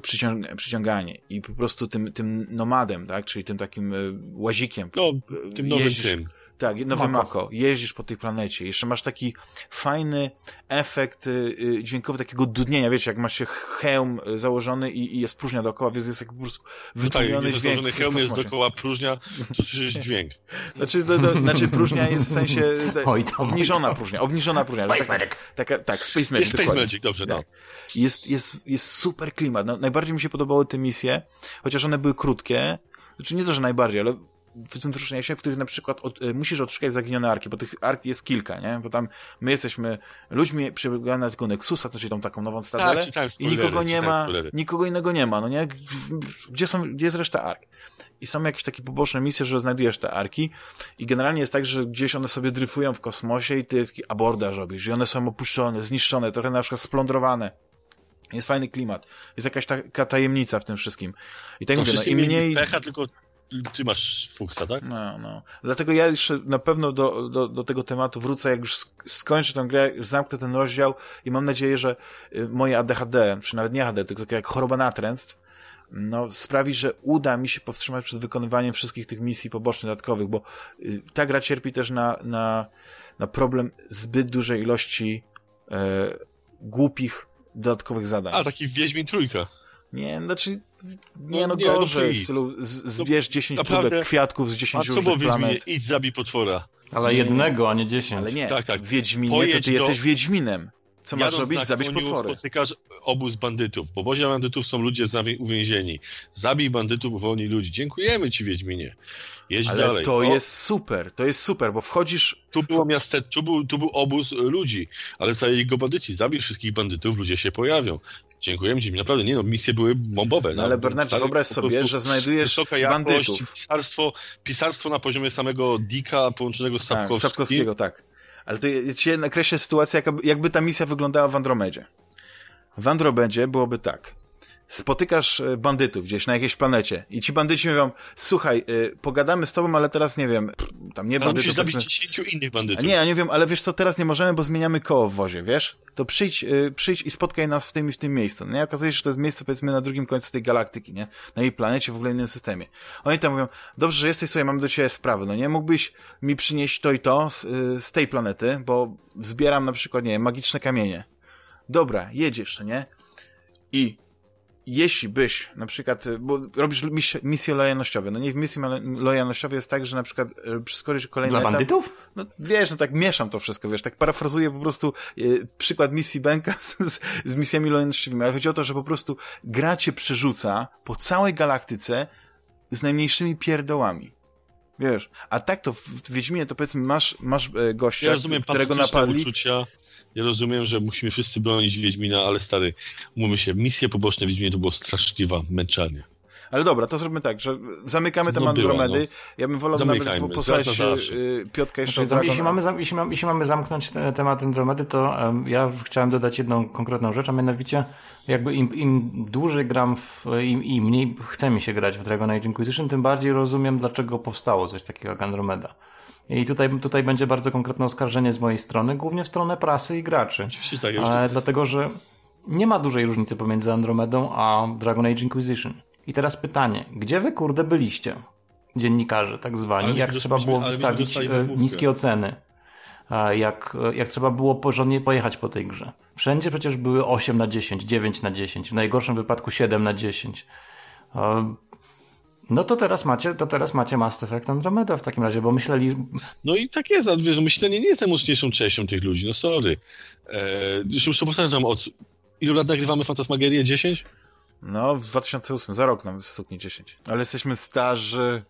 przyciąg przyciąganie i po prostu tym, tym nomadem, tak, czyli tym takim e, łazikiem. No, tym nowym jeździsz, tym. Tak, nowy Mako. Mako. Jeździsz po tej planecie. Jeszcze masz taki fajny efekt y, y, dźwiękowy takiego dudnienia. Wiecie, jak masz się hełm y, założony i, i jest próżnia dookoła, więc jest jak po prostu No tak, wytłumiony dźwięk. hełm jest dookoła próżnia, to słyszysz dźwięk. Znaczy, to, to, znaczy próżnia jest w sensie Oj oj obniżona tam. próżnia, obniżona próżnia. Space taka, Magic. Taka, tak, Space Magic. Jest Space. Magic, dobrze, no. Tak. Jest, jest, jest super klimat. No, najbardziej mi się podobały te misje, chociaż one były krótkie. Znaczy nie to, że najbardziej, ale w tym First Nation, w których na przykład od, y, musisz odszukać zaginione arki, bo tych ark jest kilka, nie? Bo tam my jesteśmy ludźmi przebiegającymi na tego Nexusa, to czyli tą taką nową stadelę Tak, i nikogo nie ma, spoilery. nikogo innego nie ma, no nie? Gdzie są, gdzie jest reszta ark? I są jakieś takie poboczne misje, że znajdujesz te arki i generalnie jest tak, że gdzieś one sobie dryfują w kosmosie i ty taki abordaż robisz i one są opuszczone, zniszczone, trochę na przykład splądrowane. Jest fajny klimat. Jest jakaś taka tajemnica w tym wszystkim. I tak To mówię, no, im mniej... pecha, tylko ty masz fuksa, tak? No, no. Dlatego ja jeszcze na pewno do, do, do tego tematu wrócę, jak już sk- skończę tę grę, zamknę ten rozdział i mam nadzieję, że y, moje ADHD, czy nawet nie ADHD, tylko jak choroba natręstw, no, sprawi, że uda mi się powstrzymać przed wykonywaniem wszystkich tych misji pobocznych, dodatkowych, bo y, ta gra cierpi też na, na, na problem zbyt dużej ilości e, głupich dodatkowych zadań. A, taki Wiedźmin Trójka. Nie, znaczy, nie no, No nie, no gorzej, w stylu, z, zbierz 10 naprawdę- próbek kwiatków z A 10 co było różnych w Wiedźminie? planet. Idź zabij potwora. Ale Nie, jednego, a nie dziesięć. Ale nie, Tak, tak. w Wiedźminie to Pojedź ty do- jesteś Wiedźminem. Co masz Jadąc robić? na Zabierz koniu potwory. spotykasz obóz bandytów. Po obozie bandytów są ludzie uwięzieni. Zabij bandytów, uwolnij ludzi. Dziękujemy ci, Wiedźminie. Jedź Ale dalej. to O, jest super, to jest super, bo wchodzisz... Tu było miaste, tu był, tu był obóz e, ludzi, ale zajęli go bandyci. Zabij wszystkich bandytów, ludzie się pojawią. Dziękujemy ci. Naprawdę, nie no, misje były bombowe. No ale Bernardzie, stary, wyobraź sobie, że znajdujesz Wysoka jakość, bandytów. pisarstwo, pisarstwo na poziomie samego Dika połączonego z Tak, Sapkowskim. Sapkowskiego, tak. Ale to ja ci nakreślę sytuację, jakby, jakby ta misja wyglądała w Andromedzie. W Andromedzie byłoby tak. Spotykasz e, bandytów gdzieś na jakiejś planecie i ci bandyci mówią, słuchaj, y, pogadamy z tobą, ale teraz nie wiem, pff, tam nie Ale bandytów. musisz zabić powiedzmy- 10 innych A bandytów. nie, ja nie wiem, ale wiesz co, teraz nie możemy, bo zmieniamy koło w wozie, wiesz? To przyjdź, y, przyjdź i spotkaj nas w tym i w tym miejscu. No i okazuje się, że to jest miejsce, powiedzmy, na drugim końcu tej galaktyki, nie? Na jej planecie, w ogóle innym systemie. Oni tam mówią, dobrze, że jesteś sobie, mamy do ciebie sprawę, no nie? Mógłbyś mi przynieść to i to z, y, z tej planety, bo zbieram na przykład, nie wiem, magiczne kamienie. Dobra, jedziesz, no nie? I jeśli byś na przykład, y, bo robisz mis- misje lojalnościowe, no nie w misji lo- lojalnościowej jest tak, że na przykład y, przeskoczysz kolejny Dla etap, bandytów? no wiesz, no tak mieszam to wszystko, wiesz, tak parafrazuję po prostu y, przykład misji Benka z, z, z misjami lojalnościowymi, ale chodzi o to, że po prostu gra cię przerzuca po całej galaktyce z najmniejszymi pierdołami. Wiesz, a tak to w, Wiedźminie to powiedzmy masz, masz e, gościa, Ja rozumiem którego napadli, uczucia. Ja rozumiem, że musimy wszyscy bronić Wiedźmina, ale stary, umówmy się, misje poboczne w Wiedźminie to było straszliwa męczarnia. ale dobra, to zróbmy tak, że zamykamy temat No była, Andromedy, ja bym wolał nawet Zamykajmy, posłuchać raz na zawsze. y, Piotka jeszcze Znaczy, jeśli, mamy, zam- jeśli, mam, jeśli mamy zamknąć te, temat Andromedy, to em, ja chciałem dodać jedną konkretną rzecz, a mianowicie jakby im, im dłużej gram, w, im, im mniej chce mi się grać w Dragon Age Inquisition, tym bardziej rozumiem, dlaczego powstało coś takiego jak Andromeda. I tutaj, tutaj będzie bardzo konkretne oskarżenie z mojej strony, głównie w stronę prasy i graczy. Oczywiście tak, już E, dlatego, że nie ma dużej różnicy pomiędzy Andromedą a Dragon Age Inquisition. I teraz pytanie, gdzie wy kurde byliście? Dziennikarze tak zwani, Ale jak trzeba było ale wystawić e, niskie oceny. A Jak, jak trzeba było porządnie pojechać po tej grze. Wszędzie przecież były 8 na 10, 9 na 10, w najgorszym wypadku 7 na 10. No to teraz macie, to teraz macie Mass Effect Andromeda w takim razie, bo myśleli, No i tak jest, ale wiesz, myślenie nie jest najmocniejszą częścią tych ludzi, no sorry. Eee, już to powtarzam, od ilu lat nagrywamy Fantasmagerię? 10? No, w 2008, za rok nam stuknie 10. Ale jesteśmy starzy.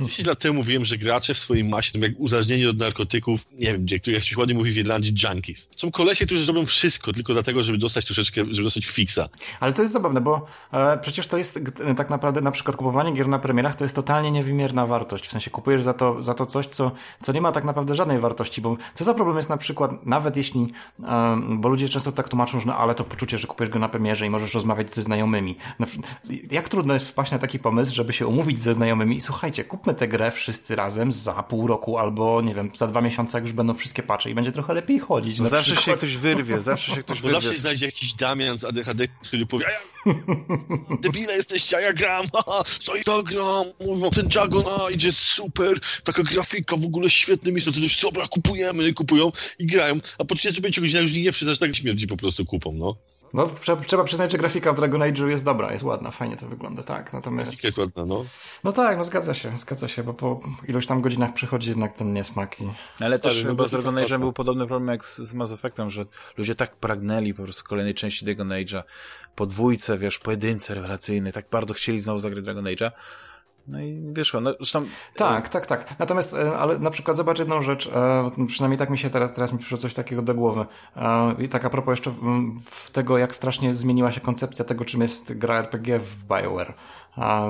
10 lat temu mówiłem, że gracze w swojej masie, jak uzależnieni od narkotyków, nie wiem, gdzie, jak się ładnie mówi w Irlandii, junkies. Są kolesie, którzy robią wszystko tylko dlatego, żeby dostać troszeczkę, żeby dostać fixa. Ale to jest zabawne, bo e, przecież to jest g- tak naprawdę na przykład kupowanie gier na premierach to jest totalnie niewymierna wartość. W sensie kupujesz za to, za to coś, co, co nie ma tak naprawdę żadnej wartości, bo co za problem jest na przykład, nawet jeśli, e, bo ludzie często tak tłumaczą, że no ale to poczucie, że kupujesz go na premierze i możesz rozmawiać ze znajomymi. Na, jak trudno jest wpaść na taki pomysł, żeby się umówić ze znajomymi i słuchajcie, kupmy tę grę wszyscy razem za pół roku albo nie wiem, za dwa miesiące, jak już będą wszystkie patche i będzie trochę lepiej chodzić. Na zawsze się przykład. ktoś wyrwie, zawsze się ktoś Bo zawsze się wyrwie. znajdzie jakiś Damian z ADHD, który powie, a ja, debile jesteście, a ja gram, haha, co i to gram, mówią, ten Dragon a, idzie super, taka grafika, w ogóle świetny miejsce, to już dobra, kupujemy, kupują i grają, a po 35 godzinach już nie przyznasz, tak śmierdzi po prostu kupą, no. No, trze- trzeba przyznać, że grafika w Dragon Age'u jest dobra, jest ładna, fajnie to wygląda, tak. Natomiast. Jest ładna, no. No tak, no zgadza się, zgadza się, bo po iluś tam godzinach przychodzi jednak ten niesmak i. Ale też Stary, no chyba bo z Dragon Age'em był podobny problem jak z, z Mass Effectem, że ludzie tak pragnęli po prostu kolejnej części Dragon Age'a, podwójce, wiesz, pojedynce rewelacyjnej, tak bardzo chcieli znowu zagrać Dragon Age'a, No i wyszło. No, zresztą, tak, tak, tak. Natomiast, e, ale na przykład zobacz jedną rzecz, e, przynajmniej tak mi się teraz, teraz mi przyszło coś takiego do głowy. I tak a propos jeszcze w tego, jak strasznie zmieniła się koncepcja tego, czym jest gra RPG w BioWare.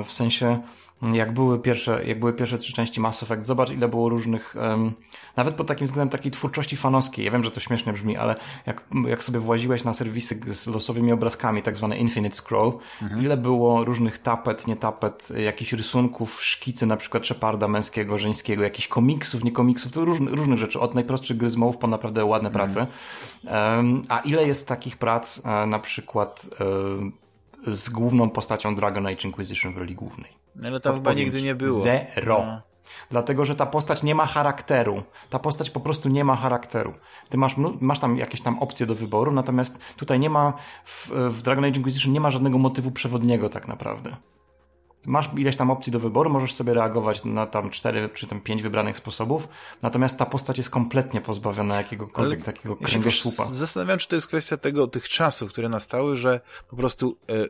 W sensie, jak były pierwsze, jak były pierwsze trzy części Mass Effect, zobacz ile było różnych, um, nawet pod takim względem takiej twórczości fanowskiej, ja wiem, że to śmiesznie brzmi, ale jak, jak sobie właziłeś na serwisy z losowymi obrazkami, tak zwane Infinite Scroll, mhm. ile było różnych tapet, nie tapet, jakichś rysunków, szkicy na przykład Sheparda męskiego, żeńskiego, jakichś komiksów, nie komiksów, to różnych, różnych rzeczy, od najprostszych gry z po naprawdę ładne mhm. prace. Um, a ile jest takich prac, e, na przykład um, z główną postacią Dragon Age Inquisition w roli głównej? No, tam chyba nigdy nie było. Zero. No. Dlatego, że ta postać nie ma charakteru. Ta postać po prostu nie ma charakteru. Ty masz, masz tam jakieś tam opcje do wyboru, natomiast tutaj nie ma, w, w Dragon Age Inquisition nie ma żadnego motywu przewodniego tak naprawdę. Masz ileś tam opcji do wyboru, możesz sobie reagować na tam cztery czy tam pięć wybranych sposobów, natomiast ta postać jest kompletnie pozbawiona jakiegokolwiek Ale takiego kręgosłupa. Ja zastanawiam, czy to jest kwestia tego, tych czasów, które nastały, że po prostu, e, e,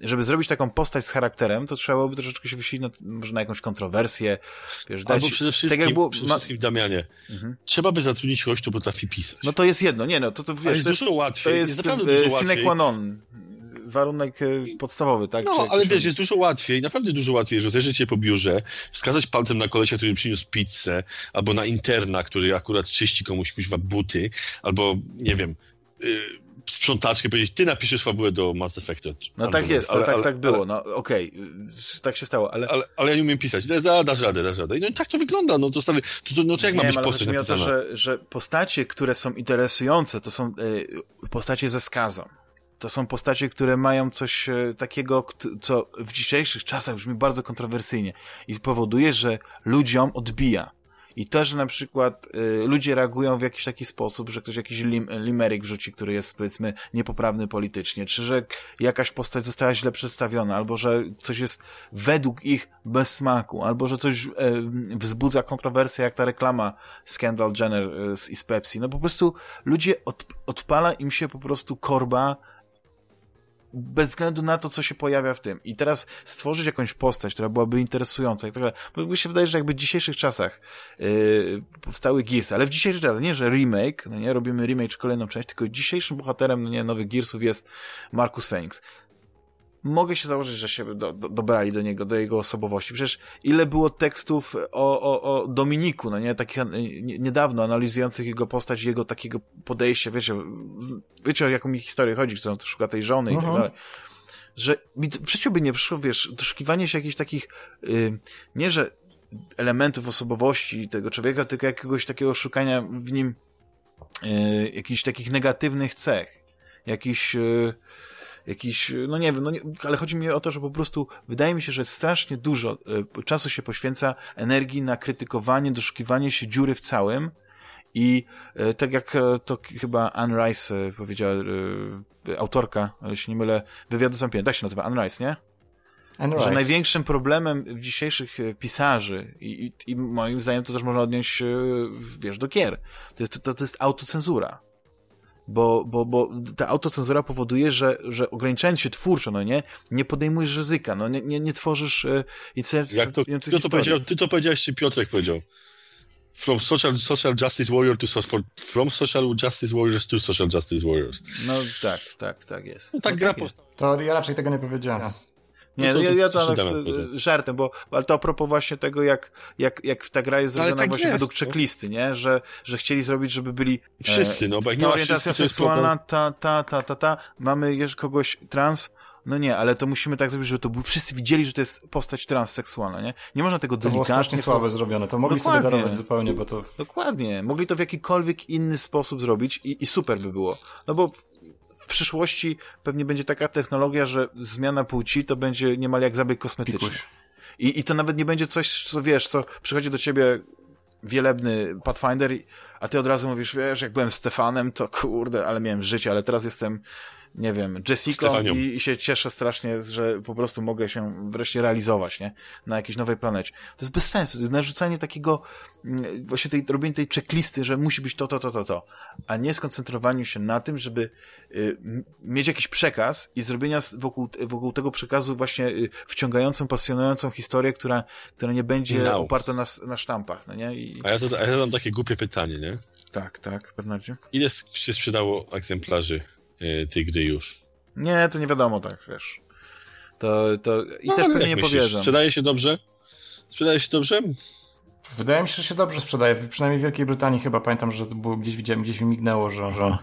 żeby zrobić taką postać z charakterem, to trzeba byłoby troszeczkę się wysilić na, może na jakąś kontrowersję, wiesz, dać... Albo przede wszystkim, tak jak było, przede wszystkim Damianie, mhm. trzeba by zatrudnić kogoś, kto potrafi pisać. No to jest jedno, nie no, to, to wiesz, jest to jest, dużo łatwiej, to jest, jest naprawdę dużo łatwiej. sine qua non warunek e, podstawowy, tak? No, Czy, ale wiesz, jest dużo łatwiej, naprawdę dużo łatwiej, że zajrzeć się po biurze, wskazać palcem na kolesia, który przyniósł pizzę, albo na interna, który akurat czyści komuś kuźwa buty, albo, nie wiem, yy, sprzątaczkę powiedzieć, ty napiszesz fabułę do Mass Effecta. No tak jest, ale, tak, ale, tak było, no okej, okay. tak się stało, ale... ale... Ale ja nie umiem pisać, da, dasz radę, dasz radę. No i tak to wygląda, no to, stawi... to, to, no to jak nie, ma być postać napisana? to, że, że postacie, które są interesujące, to są y, postacie ze skazą. To są postacie, które mają coś e, takiego, co w dzisiejszych czasach brzmi bardzo kontrowersyjnie i powoduje, że ludziom odbija. I to, że na przykład y, ludzie reagują w jakiś taki sposób, że ktoś jakiś lim, limeryk wrzuci, który jest powiedzmy niepoprawny politycznie, czy że jakaś postać została źle przedstawiona, albo że coś jest według ich bez smaku, albo że coś y, wzbudza kontrowersję, jak ta reklama Scandal Jenner z, z Pepsi. No po prostu ludzie od, odpala im się po prostu korba bez względu na to, co się pojawia w tym. I teraz stworzyć jakąś postać, która byłaby interesująca i tak dalej. Bo mi się wydaje, że jakby w dzisiejszych czasach yy, powstały Gears, ale w dzisiejszych czasach, nie, że remake, no nie, robimy remake czy kolejną część, tylko dzisiejszym bohaterem, no nie, nowych Gearsów jest Marcus Phoenix mogę się założyć, że się do, do, dobrali do niego, do jego osobowości. Przecież ile było tekstów o, o, o Dominiku, no nie, takich niedawno analizujących jego postać, jego takiego podejścia, wiecie, wiecie o jaką mi historię chodzi, co on szuka tej żony i tak mhm. dalej. Że mi w życiu by nie przyszło, wiesz, doszukiwanie się jakichś takich, yy, nie że elementów osobowości tego człowieka, tylko jakiegoś takiego szukania w nim yy, jakichś takich negatywnych cech, jakichś yy, jakiś, no nie wiem, no nie, ale chodzi mi o to, że po prostu wydaje mi się, że strasznie dużo y, czasu się poświęca energii na krytykowanie, doszukiwanie się dziury w całym. I y, tak jak e, to chyba Anne Rice powiedziała, autorka, ale się nie mylę, wywiadu z wampirem, tak się nazywa, Anne Rice, nie? Anne że największym problemem dzisiejszych pisarzy i, i, i, moim zdaniem to też można odnieść, wiesz, do gier, to jest, to, to jest autocenzura bo, bo, bo ta autocenzura powoduje, że, że ograniczając się twórczo, no nie, nie podejmujesz ryzyka, no nie, nie, nie tworzysz e, insercji. Jak to, kto to powiedział? Ty to powiedziałeś, czy Piotrek powiedział? From social, social justice warrior to for, from social justice warriors to social justice warriors. No tak, tak, tak jest. No tak no, gra tak To ja raczej tego nie powiedziałem. Nie, no, to, ja, ja to tak żartem, bo ale to a propos właśnie tego, jak, jak, jak ta gra jest zrobiona tak właśnie jest, według checklisty, nie? Że, że chcieli zrobić, żeby byli... Wszyscy, no bo jak nie orientacja seksualna, ta, ta, ta, ta, ta, mamy jeszcze kogoś trans, no nie, ale to musimy tak zrobić, żeby to był, wszyscy widzieli, że to jest postać transseksualna, nie? Nie można tego delikatnie... To było strasznie słabe zrobione, to mogli Dokładnie. sobie darować zupełnie, bo to... Dokładnie, mogli to w jakikolwiek inny sposób zrobić i, i super by było. No bo w przyszłości pewnie będzie taka technologia, że zmiana płci to będzie niemal jak zabieg kosmetyczny. I, I to nawet nie będzie coś, co wiesz, co przychodzi do ciebie wielebny Pathfinder, a ty od razu mówisz, wiesz, jak byłem Stefanem, to kurde, ale miałem życie, ale teraz jestem nie wiem, Jessica i, i się cieszę strasznie, że po prostu mogę się wreszcie realizować, nie? Na jakiejś nowej planecie. To jest bez sensu. To jest narzucanie takiego, mm, właśnie tej, robienie tej checklisty, że musi być to, to, to, to, to. A nie skoncentrowaniu się na tym, żeby y, mieć jakiś przekaz i zrobienia wokół, wokół tego przekazu właśnie y, wciągającą, pasjonującą historię, która, która nie będzie No. oparta na, na sztampach, no nie? I... A ja, to, a ja mam takie głupie pytanie, nie? Tak, tak, Bernardzie? Ile się sprzedało egzemplarzy tej gry już? Nie, to nie wiadomo, tak, wiesz. To, to, I No, też pewnie nie powiedzą. Sprzedaje się dobrze? Sprzedaje się dobrze? Wydaje mi się, że się dobrze sprzedaje. Przynajmniej w Wielkiej Brytanii chyba pamiętam, że to było gdzieś widziałem, gdzieś mi mignęło, że, że,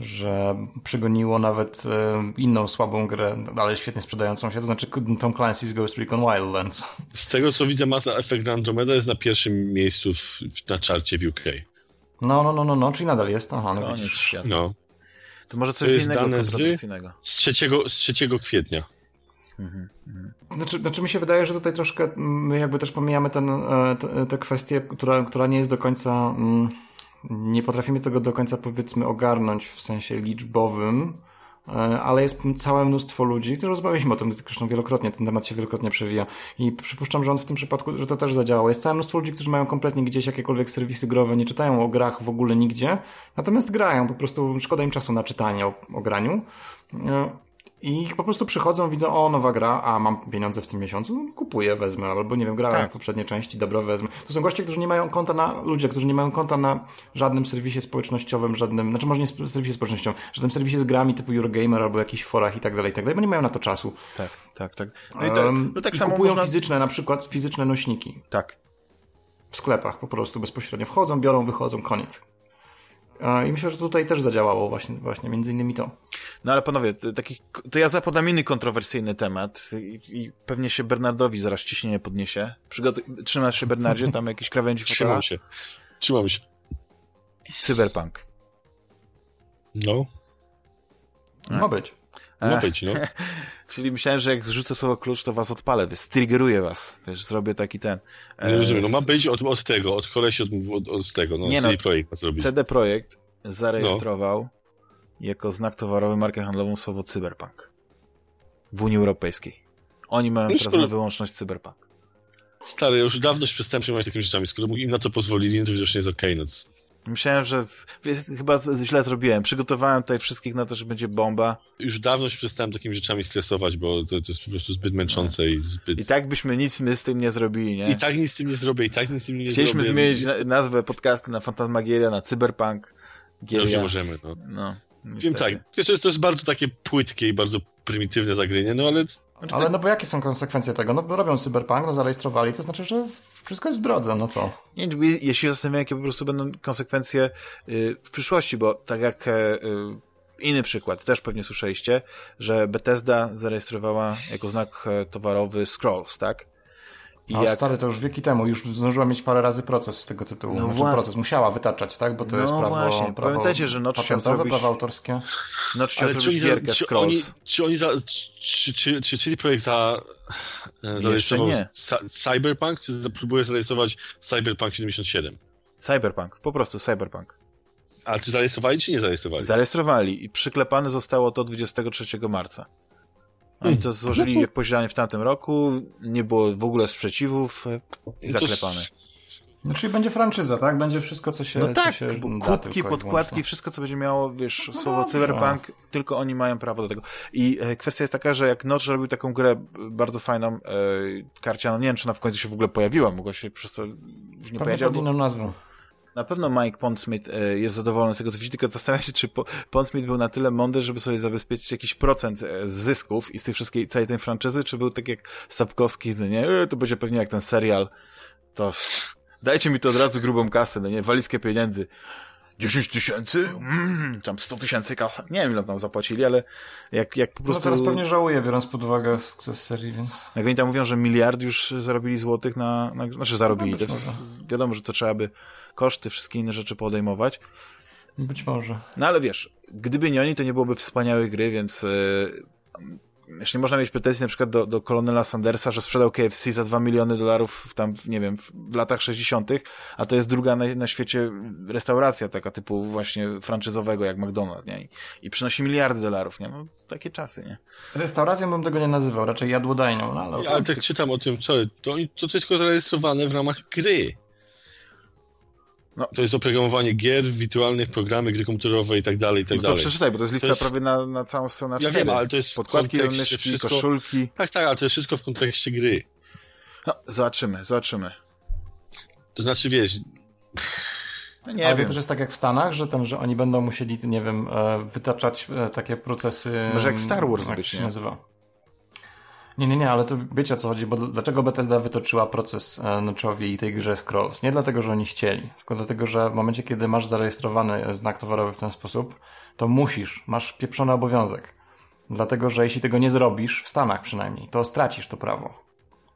że przygoniło nawet e, inną słabą grę, ale świetnie sprzedającą się, to znaczy Tom Clancy's Ghost Recon Wildlands. Z tego co widzę, Mass Effect Andromeda jest na pierwszym miejscu w, na czarcie w UK. No, no, no, no, no, czyli nadal jest. Aha, no widzisz. No. To może To coś jest innego dane z- kontrowersyjnego. Z 3, z 3 kwietnia. Znaczy, znaczy mi się wydaje, że tutaj troszkę my jakby też pomijamy ten, e, te- tę kwestię, która, która nie jest do końca, mm, nie potrafimy tego do końca powiedzmy ogarnąć w sensie liczbowym, ale jest całe mnóstwo ludzi, to rozmawialiśmy o tym zresztą wielokrotnie, ten temat się wielokrotnie przewija i przypuszczam, że on w tym przypadku, że to też zadziałało. Jest całe mnóstwo ludzi, którzy mają kompletnie gdzieś jakiekolwiek serwisy growe, nie czytają o grach w ogóle nigdzie, natomiast grają, po prostu szkoda im czasu na czytanie o, o graniu. I po prostu przychodzą, widzą, o, nowa gra, a mam pieniądze w tym miesiącu, no, kupuję, wezmę, albo nie wiem, grałem Tak. w poprzednie części, dobra, wezmę. To są goście, którzy nie mają konta na, ludzie, którzy nie mają konta na żadnym serwisie społecznościowym, żadnym, znaczy może nie serwisie społecznościowym, żadnym serwisie z grami typu Eurogamer albo jakichś forach i tak dalej, i tak dalej, bo nie mają na to czasu. Tak, tak, tak. No i, tak, no tak i samo kupują można... fizyczne, na przykład fizyczne nośniki Tak. w sklepach po prostu bezpośrednio. Wchodzą, biorą, wychodzą, koniec. I myślę, że tutaj też zadziałało właśnie, właśnie między innymi to. No ale panowie, to, taki, to ja zapodam inny kontrowersyjny temat i, i pewnie się Bernardowi zaraz ciśnienie podniesie. Przygotuj, trzymasz się Bernardzie, tam jakieś krawędzi fotela? Trzymam się. Trzymam się. Cyberpunk. No, Ma być. Ma Ech. być, no. Czyli myślałem, że jak zrzucę słowo klucz, to was odpalę, wiesz, striggeruję was, wiesz, zrobię taki ten... Nie rozumiem, no ma być od, od tego, od kolesi od, od, od tego, no, Nie nie no, no, projekt zrobić. CD Projekt zarejestrował jako znak towarowy markę handlową słowo cyberpunk w Unii Europejskiej. Oni mają No teraz na wyłączność cyberpunk. Stary, ja już dawno się przestałem przejmować takimi rzeczami, skoro im na to pozwolili, no to widocznie jest okej, no. Myślałem, że chyba źle zrobiłem. Przygotowałem tutaj wszystkich na to, że będzie bomba. Już dawno się przestałem takimi rzeczami stresować, bo to, to jest po prostu zbyt męczące i zbyt... I tak byśmy nic my z tym nie zrobili, nie? I tak nic z tym nie zrobię, i tak nic z tym nie Chcieliśmy zrobię. zmienić na, nazwę podcastu na Fantasmagieria, na Cyberpunk. No, już nie Gieria. możemy, no. No, Wiem tak, wiesz, to jest, to jest bardzo takie płytkie i bardzo prymitywne zagranie, no ale Znaczy, Ale tak- no bo jakie są konsekwencje tego? No bo robią cyberpunk, no zarejestrowali, to znaczy, że wszystko jest w drodze, no co? Nie, ja się zastanawiam, jakie po prostu będą konsekwencje y, w przyszłości, bo tak jak e, y, inny przykład, też pewnie słyszeliście, że Bethesda zarejestrowała jako znak e, towarowy Scrolls, tak? I A stary, to już wieki temu, już zdążyła mieć parę razy proces z tego tytułu. No znaczy właśnie. proces, musiała wytaczać, tak? Bo to No jest prawo, właśnie. prawo Pamiętajcie, że Notch chciał zrobić- prawo autorskie. no, chciał Ale czy zrobić oni, za, gierkę czy, oni, czy oni za, czy, czy, czy CD Projekt za, e, zarejestrował Cyberpunk, czy za- próbuje zarejestrować Cyberpunk 77? Cyberpunk, po prostu Cyberpunk. A czy zarejestrowali, czy nie zarejestrowali? Zarejestrowali i przyklepane zostało to 23 marca. Oni to złożyli jak poziomie w tamtym roku, nie było w ogóle sprzeciwów e, i No zaklepane. No, czyli będzie franczyza, tak? Będzie wszystko, co się, No tak, się kubki, podkładki, wszystko co będzie miało, wiesz, No słowo dobrze. cyberpunk, tylko oni mają prawo do tego. I e, kwestia jest taka, że jak Notch robił taką grę bardzo fajną, e, karcianą, nie wiem, czy ona w końcu się w ogóle pojawiła, mogła się przez to już nie pojawiła, pod inną nazwą. Na pewno Mike Pondsmith e, jest zadowolony z tego, co widzi, tylko zastanawiam się, czy Po- Pondsmith był na tyle mądry, żeby sobie zabezpieczyć jakiś procent e, z zysków i z tej wszystkiej, całej tej franczyzy, czy był tak jak Sapkowski, no nie, e, to będzie pewnie jak ten serial, to dajcie mi to od razu grubą kasę, no nie, walizkę pieniędzy. 10 tysięcy? Mm, tam 100 tysięcy kasa. Nie wiem, ile tam zapłacili, ale jak, jak po No prostu... teraz pewnie żałuję, biorąc pod uwagę sukces serii, więc... Jak oni tam mówią, że miliard już zarobili złotych na, na znaczy zarobili, No, to jest, wiadomo, że to trzeba by koszty, wszystkie inne rzeczy podejmować, Być może. No ale wiesz, gdyby nie oni, to nie byłoby wspaniałej gry, więc e, Jeśli można mieć pretensje na przykład do, do kolonela Sandersa, że sprzedał KFC za 2 miliony dolarów w tam, nie wiem, w latach 60., a to jest druga na, na świecie restauracja taka typu właśnie franczyzowego jak McDonald's, nie? I, I przynosi miliardy dolarów, nie? No, takie czasy, nie? Restauracją bym tego nie nazywał, raczej jadłodajnią. No, ale Ja, tak czytam o tym, co to, oni- to wszystko zarejestrowane w ramach gry. No. To jest oprogramowanie gier, wirtualnych programy, gry komputerowe i tak dalej, i tak No to dalej. przeczytaj, bo to jest lista To jest- prawie na, na całą stronę Ja A4. wiem, ale to jest Podkładki, myszki, wszystko- koszulki. Tak, tak, ale to jest wszystko w kontekście gry. No, zobaczymy, zobaczymy. To znaczy, wiesz, No, nie ale wiem. to też jest tak jak w Stanach, że, ten, że oni będą musieli, nie wiem, e, wytaczać e, takie procesy... Może jak Star Wars jak być, się nie? nazywa? Nie, nie, nie, ale to wiecie o co chodzi, bo dl- dlaczego Bethesda wytoczyła proces e, noczowi i tej grze Scrolls? Nie dlatego, że oni chcieli, tylko dlatego, że w momencie, kiedy masz zarejestrowany znak towarowy w ten sposób, to musisz, masz pieprzony obowiązek. Dlatego, że jeśli tego nie zrobisz, w Stanach przynajmniej, to stracisz to prawo.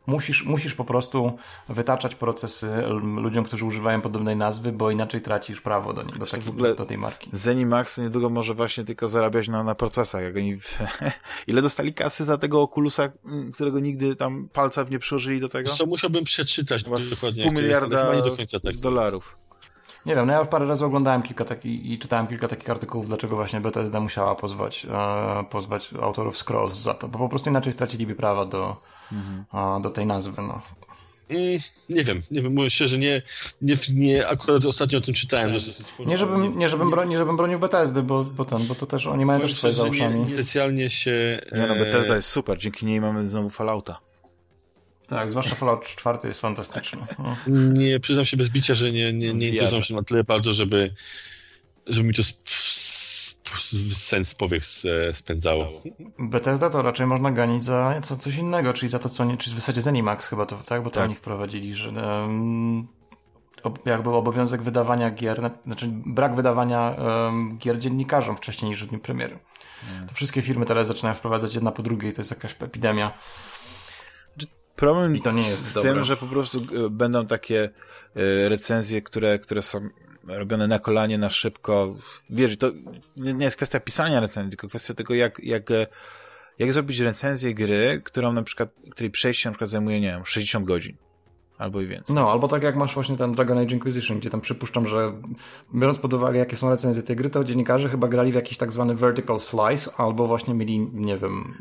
Musisz, musisz po prostu wytaczać procesy ludziom, którzy używają podobnej nazwy, bo inaczej tracisz prawo do, nie- do, takiej, w ogóle- do tej marki. Zenimax niedługo może właśnie tylko zarabiać na, na procesach. Jak oni... Ile dostali kasy za tego Oculusa, m, którego nigdy tam palca nie przyłożyli do tego? co musiałbym przeczytać Chyba dokładnie. pół miliarda do końca tak. dolarów. Nie wiem, no ja już parę razy oglądałem kilka takich i czytałem kilka takich artykułów, dlaczego właśnie Bethesda musiała pozwać, e, pozwać autorów Scrolls za to, bo po prostu inaczej straciliby prawa do, a, do tej nazwy, no. Mm, nie wiem, nie wiem, mówię szczerze, nie, nie, nie akurat ostatnio o tym czytałem. Tak, że-. Nie żebym, nie żebym, bro, nie żebym bronił Bethesdy, bo, bo, ten, bo to też oni mają też swoje za szczerze, uszami. nie, specjalnie się... Nie no, e, Bethesda jest super, dzięki niej mamy znowu Fallouta. Tak, zwłaszcza Fallout 4 jest fantastyczny. No. Nie, przyznam się bez bicia, że nie, nie, nie VR. interesują się na tyle bardzo, żeby, żeby mi to sens powiek s- spędzało. Bethesda to raczej można ganić za co, coś innego, czyli za to, co nie, czy w zasadzie Zenimax chyba to, tak? Bo to Tak. oni wprowadzili, że um, jak był obowiązek wydawania gier, na- znaczy brak wydawania um, gier dziennikarzom wcześniej niż w dniu premiery. To wszystkie firmy teraz zaczynają wprowadzać jedna po drugiej, to jest jakaś epidemia. Problem I to nie jest z dobre. tym, że po prostu e, będą takie e, recenzje, które, które są robione na kolanie, na szybko. Wiesz, to nie jest kwestia pisania recenzji, tylko kwestia tego, jak, jak, e, jak zrobić recenzję gry, którą na przykład, której przejście na przykład zajmuje, nie wiem, 60 godzin. Albo i więcej. No, albo tak jak masz właśnie ten Dragon Age Inquisition, gdzie tam przypuszczam, że biorąc pod uwagę, jakie są recenzje tej gry, to dziennikarze chyba grali w jakiś tak zwany vertical slice, albo właśnie mieli, nie wiem,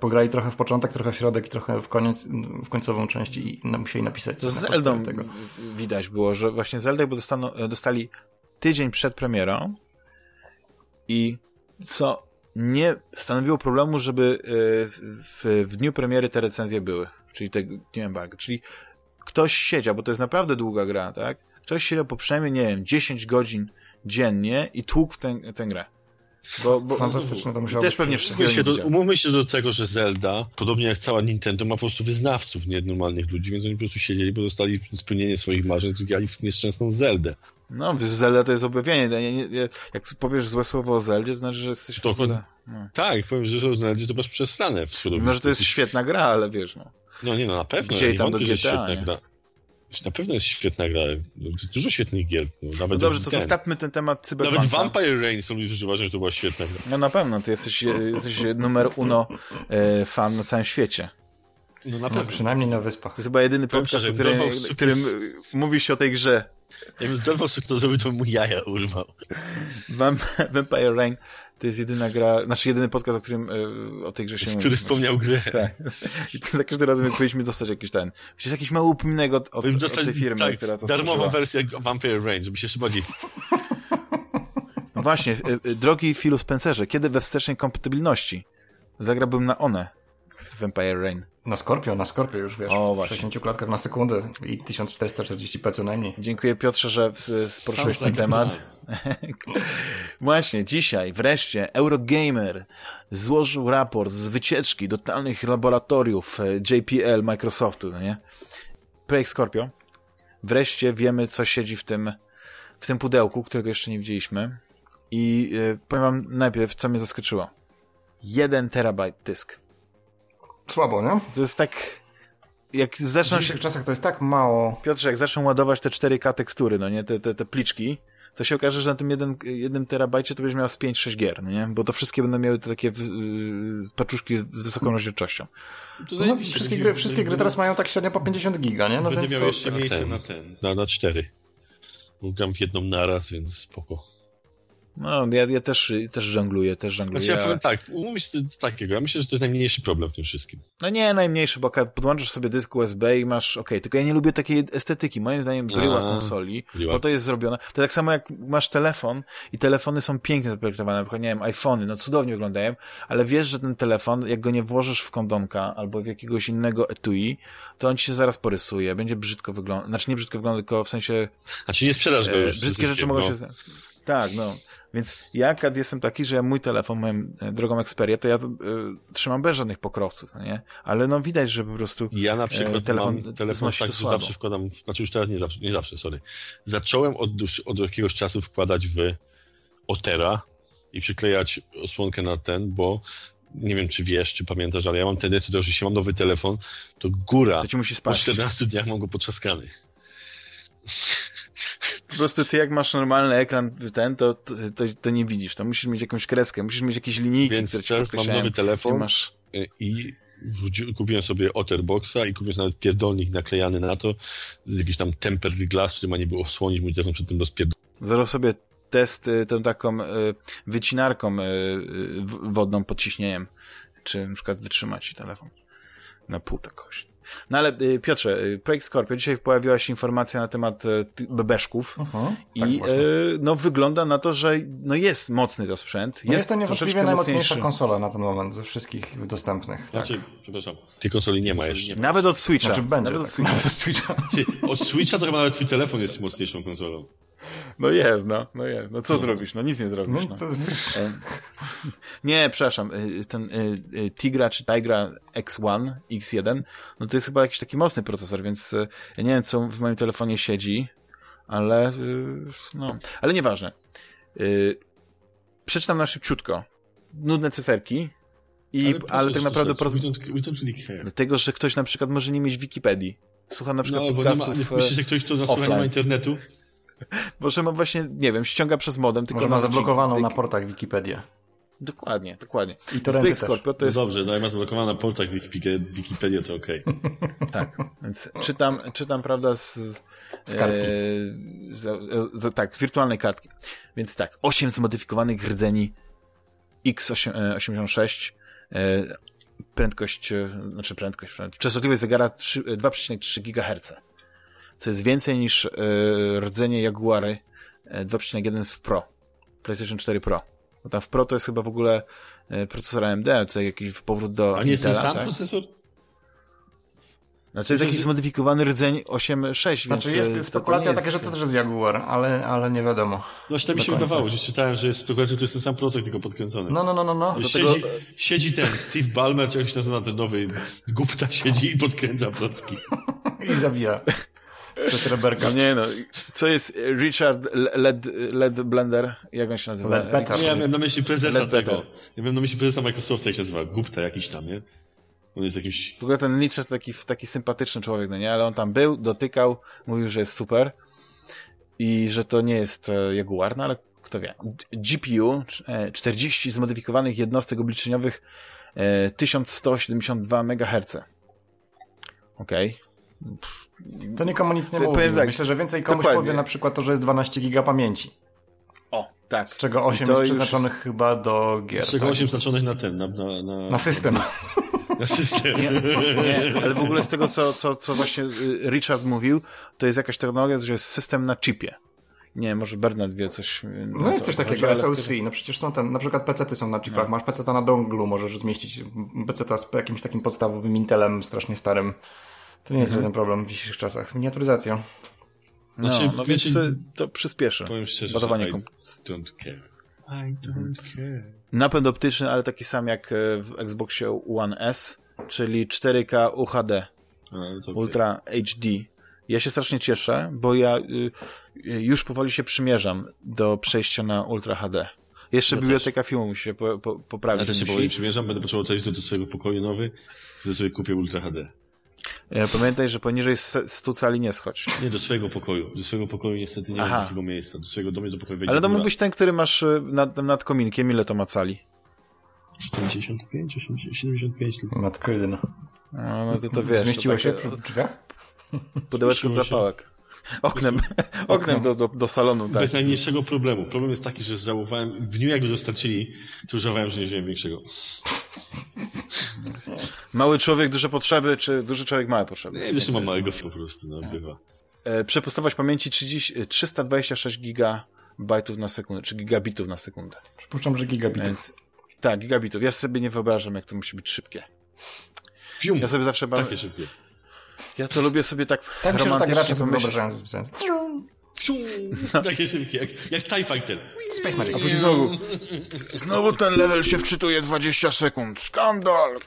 pograli trochę w początek, trochę w środek i trochę w koniec, w końcową część i musieli napisać To z na Zeldą tego. widać było, że właśnie Zelda bo dostaną, dostali tydzień przed premierą i co nie stanowiło problemu, żeby e, w, w dniu premiery te recenzje były. Czyli te, nie wiem, bug. Czyli ktoś siedział, bo to jest naprawdę długa gra, tak? Ktoś siedział po przynajmniej, nie wiem, 10 godzin dziennie i tłukł w tę, tę grę. Bo, bo, Fantastyczne to musiało też pewnie wszystkiego Umówmy się, nie do, umówmy się do tego, że Zelda, podobnie jak cała Nintendo, ma po prostu wyznawców, nie normalnych ludzi, więc oni po prostu siedzieli, bo dostali spełnienie swoich marzeń, grali w nieszczęsną Zeldę. No, wiesz, Zelda to jest objawienie. Nie, nie, nie, jak powiesz złe słowo o Zeldzie, to znaczy, że jesteś w To ogóle... No. Tak, powiem, że Zeldzie to masz przesrane w środowisku. Mimo, że to jest świetna gra, ale wiesz, no. No nie, no na pewno. Chcieli ja nie tam do wątpię, że jest GTA, świetna nie? gra. Na pewno jest świetna gra. Dużo świetnych gier. No, nawet No dobrze, to ten- zostawmy ten temat cyberpunka. Nawet Vampire Rain są ludzie, którzy uważają, że to była świetna gra. No na pewno, ty jesteś, jesteś numer uno e, fan na całym świecie. No na No, pewno. przynajmniej na wyspach. To jest chyba jedyny Powiem podcast, w którym, w którym mówi się o tej grze. Jakbym zdawał sobie, kto zrobił, to bym mu jaja urwał. Vamp- Vampire Rain to jest jedyna gra, znaczy jedyny podcast, o którym e, o tej grze się mówi. Który wspomniał grę. Tak. I to za każdym razem, jak powinniśmy dostać jakiś ten, przecież jakiś mały upominek od, od, od tej firmy, tak, która to darmowa stworzyła. wersja Vampire Rain, żeby się jeszcze bardziej... No właśnie, e, e, drogi Philu Spencerze, kiedy we wstecznej kompatybilności zagrałbym na one w Vampire Rain? Na Scorpio, na Scorpio już wiesz, O, w właśnie. 60 klatkach na sekundę i 1440p co najmniej. Dziękuję Piotrze, że w- w- poruszyłeś ten temat. Właśnie, dzisiaj wreszcie Eurogamer złożył raport z wycieczki do talnych laboratoriów e, JPL Microsoftu, no nie? Projekt Scorpio. Wreszcie wiemy, co siedzi w tym, w tym pudełku, którego jeszcze nie widzieliśmy. I e, powiem wam najpierw, co mnie zaskoczyło. Jeden terabajt dysk. Słabo, nie? To jest tak... Jak W zaczną się... dzisiejszych czasach to jest tak mało. Piotrze, jak zaczną ładować te 4K tekstury, no nie, te, te, te pliczki, to się okaże, że na tym jeden, jednym terabajcie to będziesz miał z 5-6 gier, no nie? Bo to wszystkie będą miały te takie w, y, paczuszki z wysoką rozdzielczością. No, zajebiście, wszystkie, gry, wszystkie gry teraz mają tak średnio po 50 giga, nie? No Będę więc miał to... jeszcze miejsce ten. na ten. Na, na cztery. Bo Gram w jedną naraz, więc spoko. No, ja, ja też, też żongluję, też żongluję. Znaczy ja powiem tak, umówmy się z takiego. Ja myślę, że to jest najmniejszy problem w tym wszystkim. No nie, najmniejszy, bo jak podłączasz sobie dysk USB i masz, okej, tylko ja nie lubię takiej estetyki. Moim zdaniem bryła konsoli, bryła. bo to jest zrobione. To tak samo jak masz telefon i telefony są pięknie zaprojektowane, na przykład, nie wiem, iPhony, no cudownie wyglądają, ale wiesz, że ten telefon, jak go nie włożysz w kondonka albo w jakiegoś innego etui, to on ci się zaraz porysuje, będzie brzydko wyglądać, znaczy nie brzydko wygląda, tylko w sensie Znaczy nie sprzedasz go e, już. brzydkie rzeczy mogą no. się... Tak, no. Więc ja, kad jestem taki, że mój telefon, moją e, drogą Xperia, to ja e, trzymam bez żadnych pokrowców, no nie? Ale no widać, że po prostu Ja na przykład E, telefon mam telefon tak, że zawsze wkładam, znaczy już teraz nie zawsze, nie zawsze, sorry. Zacząłem od, od jakiegoś czasu wkładać w Otera i przyklejać osłonkę na ten, bo nie wiem, czy wiesz, czy pamiętasz, ale ja mam tendencję do, że jeśli mam nowy telefon, to góra to ci musi po spać. 14 dniach mam go potrzaskany. Po prostu ty jak masz normalny ekran ten, to, to, to, nie widzisz. To musisz mieć jakąś kreskę, musisz mieć jakieś linijki, Więc które ci teraz mam nowy telefon. masz... I wrzuci- kupiłem sobie Otterboxa i kupiłem sobie nawet pierdolnik naklejany na to z jakiś tam tempered glass, który ma niby osłonić mój telefon przed tym rozpierdolem. Zrobił sobie test y, tą taką y, wycinarką y, wodną pod ciśnieniem, czy na przykład wytrzymać ci telefon na pół takoś. No ale y, Piotrze, y, projekt Scorpio, dzisiaj pojawiła się informacja na temat y, bebeszków Mhm, i tak y, no wygląda na to, że no jest mocny to sprzęt. No jest to niewątpliwie najmocniejsza mocniejszy. konsola na ten moment ze wszystkich dostępnych. Tak. Znaczy, przepraszam. Tej konsoli nie ma jeszcze. Nawet od Switcha. Znaczy będzie, Nawet od tak. Switcha. Nawet od Switcha. Od Switcha to chyba nawet twój telefon jest mocniejszą konsolą. No jest, no, no jest. No co zrobisz? No nic nie zrobisz. No, No. Nie, przepraszam, y, ten y, y, Tigra czy Tigra X1, X1, no to jest chyba jakiś taki mocny procesor, więc ja nie wiem, co w moim telefonie siedzi, ale no, ale nieważne. Przeczytam na szybciutko. Nudne cyferki, i, ale, tak naprawdę po, We don't, we don't really dlatego, że ktoś na przykład może nie mieć Wikipedii. Słucha na przykład No, nie ma, podcastów, e, myślisz, że ktoś, kto słucha, nie ma internetu? może ma właśnie, nie wiem, ściąga przez modem, tylko może ma zablokowaną na portach Wikipedię. Dokładnie, dokładnie. I to też. Scorpio to No jest... dobrze, no jak ma zablokowane na portach Wikipedia, Wikipedia to okej. Tak, więc czytam, czytam prawda, z, Z kartki. E, z, z, tak, z wirtualnej kartki. Więc tak, 8 zmodyfikowanych rdzeni X86, e, prędkość, e, znaczy prędkość, częstotliwość zegara trzy- 2,3 GHz, co jest więcej niż e, rdzenie Jaguary e, 2,1 w Pro, PlayStation 4 Pro. Bo tam w Pro to jest chyba w ogóle e, procesor AMD, tutaj jakiś powrót do A nie jest ten sam tak? procesor? Znaczy jest jakiś zmodyfikowany rdzeń 8.6, Znaczy więc... jest e, to- to spekulacja nie taka, że jest- to też jest Jaguar, ale, ale nie wiadomo. No się tak mi się końca. wydawało, że czytałem, że jest spekulacja, że to jest ten sam procesor, tylko podkręcony. No, no, no, no, no. Wiesz, tego- siedzi, siedzi ten Steve Ballmer, czy jak się nazywa ten nowy Gupta siedzi i podkręca procki. I zabija. Reberka. No nie no, co jest Richard Led, Led Blender? Jak on się nazywa? Ledbetter. Nie, ja miałem na myśli prezesa Ledbetter. tego. Ja miałem na myśli prezesa Microsoftu, jak się nazywa. Gupta jakiś tam, nie? On jest jakiś... W ogóle ten Richard taki, taki sympatyczny człowiek, no nie? Ale on tam był, dotykał, mówił, że jest super i że to nie jest e, Jaguar, no ale kto wie. GPU, e, 40 zmodyfikowanych jednostek obliczeniowych, e, 1172 MHz. Okej. To nikomu nic nie mówi. tak, Myślę, że więcej komuś dokładnie. powie na przykład to, że jest 12 giga pamięci. O, tak. Z czego 8 I to jest przeznaczonych chyba do gier. Z czego tak? 8 znaczonych na ten, na... Na, na, Na system. na system. Nie, ale w ogóle z tego, co, co, co właśnie y, Richard mówił, to jest jakaś technologia, że jest system na chipie. Nie, może Bernard wie coś. y, No jest coś co- takiego, ale- SoC. No przecież są ten, na przykład PC-ty są na chipach. Masz PC-ta na donglu, możesz zmieścić PC-ta z jakimś takim podstawowym Intelem strasznie starym. To nie jest żaden problem w dzisiejszych czasach. Miniaturyzacja. No, Znaczy, no więc wiecie, y, to przyspieszy. Powiem szczerze, że I kom- don't care. I don't care. Napęd optyczny, ale taki sam jak y, w Xboxie One S, czyli 4K UHD, no Ultra HD. Ja się strasznie cieszę, bo ja y, już powoli się przymierzam do przejścia na Ultra HD. Jeszcze Ja biblioteka filmu musi się po, po, poprawić. Ja też się powoli przymierzam, będę potrzebował coś do, do swojego pokoju nowy, wtedy sobie kupię Ultra HD. E, Pamiętaj, że poniżej se- 100 cali nie schodź. Nie, do swojego pokoju. Do swojego pokoju niestety nie Aha. ma takiego miejsca. Do swojego domu do pokoju wejdzie Ale to mógł być ten, który masz e, nad, nad kominkiem. Ile to ma cali? 75, 80, 75 tylko. Matko jedyna. No, no to to wiesz. Zmieściło to się takie w drzwiach? Pudełeczko się. zapałek. Oknem, oknem do, do, do salonu, tak. Bez najmniejszego problemu. Problem jest taki, że żałowałem, w dniu jak go dostarczyli, to żałowałem, że nie wziąłem większego. Mały człowiek, duże potrzeby, czy duży człowiek, małe potrzeby? Nie, jeszcze mam małego po prostu, no, bywa. E, Przepustowość pamięci 30, e, 326 gigabajtów na sekundę, czy gigabitów na sekundę. Przypuszczam, że gigabitów. Więc tak, gigabitów. Ja sobie nie wyobrażam, jak to musi być szybkie. Fium! Ja sobie zawsze ba- Takie szybkie. Ja to lubię sobie tak Tak myślę, że tak romantycznie gracze sobie wyobrażają ze specjalnie. Fium! Takie szybkie, jak, jak TIE Fighter. Space Magic. A później znowu, znowu ten level się wczytuje 20 sekund. Skandal!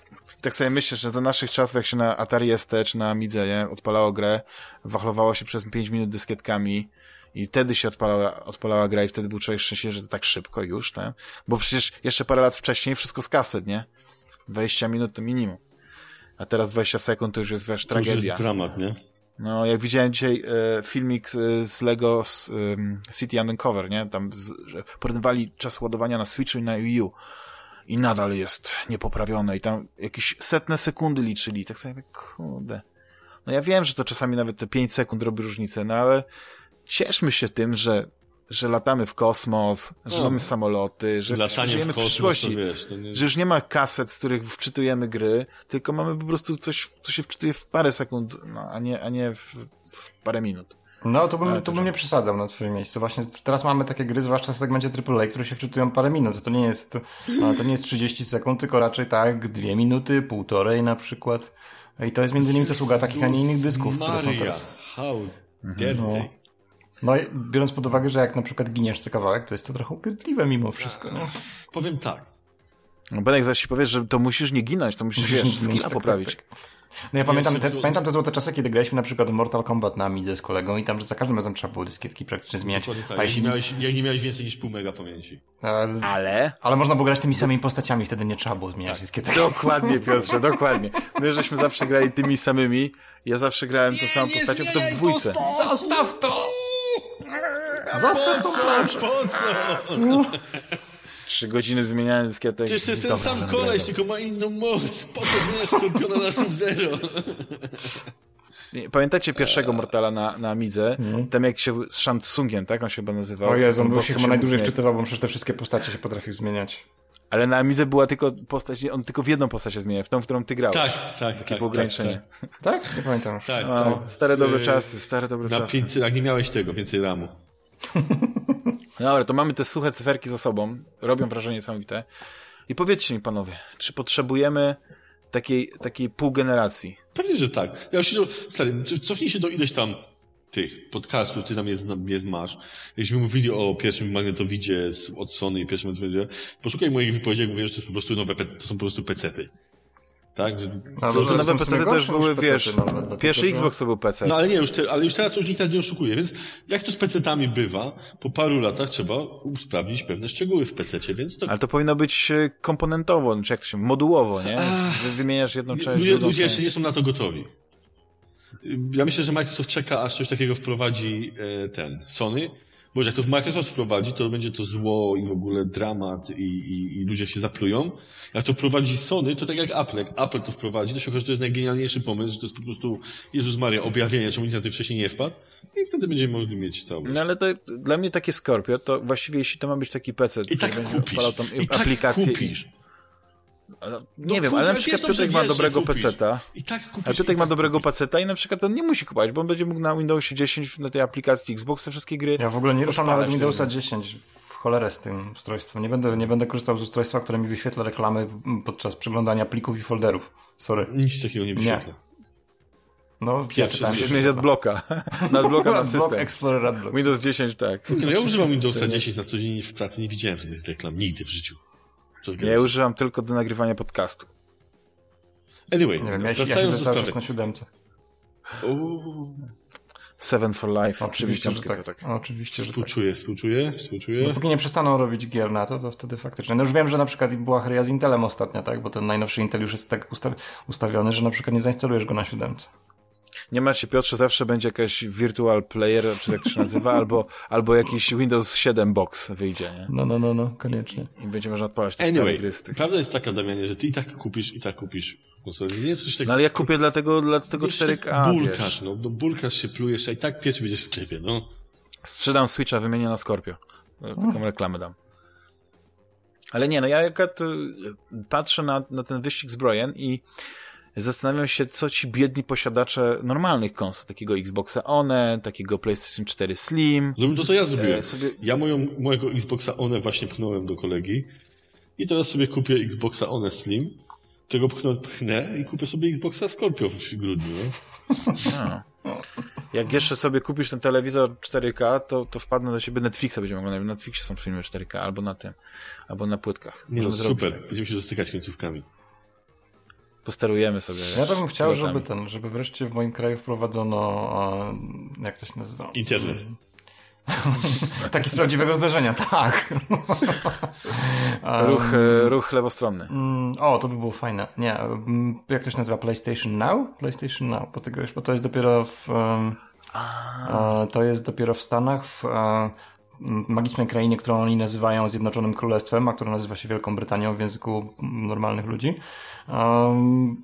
Tak sobie myślę, że za naszych czasów, jak się na Atari ST czy na Amidze nie, odpalało grę, wachlowało się przez 5 minut dyskietkami i wtedy się odpalała, odpalała gra i wtedy był człowiek szczęśliwy, że to tak szybko już, tak? Bo przecież jeszcze parę lat wcześniej wszystko z kaset, nie? 20 minut to minimum. A teraz 20 sekund to już jest wiesz, To już tragedia. jest dramat, nie? No, jak widziałem dzisiaj e, filmik z, z Lego z, ym, City Undercover, nie? Tam, z, że porównywali czas ładowania na Switchu i na Wii U. I nadal jest niepoprawione. I tam jakieś setne sekundy liczyli. Tak sobie, kurde. No ja wiem, że to czasami nawet te 5 sekund robi różnicę, no ale cieszmy się tym, że, że latamy w kosmos, że No. mamy samoloty, że jesteśmy- Latanie żyjemy w kosmos, przyszłości. to wiesz, to nie... Że już nie ma kaset, z których wczytujemy gry, tylko mamy po prostu coś, co się wczytuje w parę sekund, no, a nie, a nie w, w parę minut. No, to bym, Ale to bym nie przesadzał na twoim miejscu. Właśnie teraz mamy takie gry, zwłaszcza w segmencie AAA, które się wczytują parę minut. To nie jest, no, to nie jest 30 sekund, tylko raczej tak dwie minuty, półtorej na przykład. I to jest między innymi zasługa takich, a nie innych dysków, które są Maria, teraz. how dare No. they? No i biorąc pod uwagę, że jak na przykład giniesz co kawałek, to jest to trochę upierdliwe mimo wszystko, nie? Powiem tak. No, Benek zaś ci powiesz, że to musisz nie ginąć, to musisz, Musisz wiesz, skilla ginąć, tak, poprawić. tak, tak. No ja pamiętam te, pamiętam te złote czasy, kiedy graliśmy na przykład w Mortal Kombat na Amidze z kolegą i tam za każdym razem trzeba było dyskietki praktycznie zmieniać. Dokładnie tak. A Jak jeśli, nie, miałeś, jak nie miałeś więcej niż pół mega pamięci. Ale... ale można było grać tymi samymi postaciami, wtedy nie trzeba było zmieniać dyskietek. Dokładnie, Piotrze, dokładnie. My żeśmy zawsze grali tymi samymi, ja zawsze grałem tą samą postacią, to w dwójce. Zostaw to! Zostaw to planszę! Po co? Trzy godziny zmieniania dyskietek. Przecież to jest ten sam koleś, tylko ma inną moc. Po co zmieniasz Skorpiona na Sub-Zero? Pamiętacie pierwszego Mortala na, na Amidze? Tam jak się z Shansungiem, tak? On się chyba nazywał. O Jezu, on był się co chyba najdłużej wczytywał, bo przecież te wszystkie postacie się potrafił zmieniać. Ale na Amidze była tylko postać, on tylko w jedną postać się zmienia, w tą, w którą ty grałeś. Tak, tak, Takie tak. było ograniczenie. Tak, Tak? Nie pamiętam tak, No, tak. stare dobre czasy, stare dobre Na czasy. 500, jak nie miałeś tego, więcej ramu. Dobra, to mamy te suche cyferki za sobą. Robią wrażenie niesamowite. I powiedzcie mi, panowie, czy potrzebujemy takiej, takiej pół generacji? Pewnie, że tak. Ja już się stary, cofnij się do ileś tam tych podcastów, ty tam jest, masz. Jakśmy mówili o pierwszym magnetowidzie od Sony i pierwszym magnetowidzie, poszukaj moich wypowiedzi, jak mówię, że to jest po prostu nowe, to są po prostu pecety. Tak? Że, No, To, to to nowe PC niż były, PC-ty wiesz, nawet, pierwszy że- Xbox to był PC. no ale nie, już te, ale już teraz już nikt nas nie oszukuje, więc jak to z pecetami bywa, po paru latach trzeba usprawnić pewne szczegóły w pececie, więc to Ale to powinno być e, komponentowo, czy jak to się, modułowo, nie? Wy wymieniasz jedną część, Ludzie, drugą ludzie część. jeszcze nie są na to gotowi. Ja myślę, że Microsoft czeka, aż coś takiego wprowadzi e, ten Sony. Bo jak to w Microsoft wprowadzi, to będzie to zło i w ogóle dramat i, i, i ludzie się zaplują. Jak to wprowadzi Sony, to tak jak Apple. Jak Apple to wprowadzi, to się okaże, że to jest najgenialniejszy pomysł, że to jest po prostu Jezus Maria, objawienie, czemu nikt na tym wcześniej nie wpadł. I wtedy będziemy mogli mieć to. No ale to dla mnie takie Scorpio, to właściwie jeśli to ma być taki PC, I tak kupisz. I tak aplikację kupisz. Ale, No nie wiem, kup- ale na przykład wiem, Piotrek ma dobrego. PC-ta, I tak kupisz. ale Piotrek i ma tak dobrego. PC-ta i na przykład on nie musi kupować, bo on będzie mógł na Windowsie 10 na tej aplikacji Xbox te wszystkie gry Ja w ogóle nie ruszam nawet Windowsa wtedy. 10 w cholerę z tym ustrojstwem. Nie będę, nie będę korzystał z ustrojstwa, które mi wyświetla reklamy podczas przeglądania plików i folderów. Sorry. Nic takiego nie wyświetla. No, ja czytałem, Musisz mieć adblocka. Nadblocka na system. Explorer Adblock. Windows 10, tak. Nie, no ja używam Windowsa 10 na co dzień w pracy, nie widziałem żadnych reklam nigdy w życiu. To Ja używam tylko do nagrywania podcastu. Anyway, Nie wiem, ja, ja wracając siedzę do cały sprawy. czas na siódemce. Uuu. Seven for Life. Oczywiście, że 95, tak. Oczywiście, że tak. Współczuję, współczuję, współczuję. Dopóki nie przestaną robić gier na to, to wtedy faktycznie. No już wiem, że na przykład była chryja z Intelem ostatnio, tak? Bo ten najnowszy Intel już jest tak usta ustawiony, że na przykład nie zainstalujesz go na siódemce. Nie macie, Piotrze, zawsze będzie jakaś virtual player, czy jak to się nazywa, albo, albo jakiś Windows 7 box wyjdzie, nie? No, no, no, no, koniecznie. I będzie można odpalać te stare Anyway, gry z tych. prawda jest taka, Damianie, że ty i tak kupisz, i tak kupisz konsolę. Nie, tak, No ale ja kupię dlatego, dlatego wiesz, tak 4K, bulkasz, wiesz. no, no, bulkasz się, plujesz, a i tak pierwszy będziesz w sklepie, no. Sprzedam Switcha, wymienię na Scorpio. Taką reklamę dam. Ale nie, no ja jak to, patrzę na, na ten wyścig zbrojen i zastanawiam się, co ci biedni posiadacze normalnych konsol, takiego Xboxa One, takiego PlayStation 4 Slim. Zrobił to, co ja zrobiłem. E, sobie- Ja moją, mojego Xboxa One właśnie pchnąłem do kolegi i teraz sobie kupię Xboxa One Slim, tego pchnę, pchnę i kupię sobie Xboxa Scorpio w grudniu, no. Jak jeszcze sobie kupisz ten telewizor 4K, to, to wpadnę do ciebie Netflixa, będziemy oglądać. Na Netflixie są filmy 4K, albo na tym, albo na płytkach. Nie, no super, tak. będziemy się dotykać końcówkami. Posterujemy sobie. Ja bym chciał, pilotami. żeby ten, żeby wreszcie w moim kraju wprowadzono, jak to się nazywa? Internet. Taki z prawdziwego zdarzenia, tak. Ruch, e, ruch lewostronny. Mm, O, to by było fajne. Nie, mm, jak to się nazywa? PlayStation Now? PlayStation Now, bo, tego już, bo to jest dopiero w. em, e, to jest dopiero w Stanach, w e, magicznej krainie, którą oni nazywają Zjednoczonym Królestwem, a która nazywa się Wielką Brytanią w języku normalnych ludzi. Em,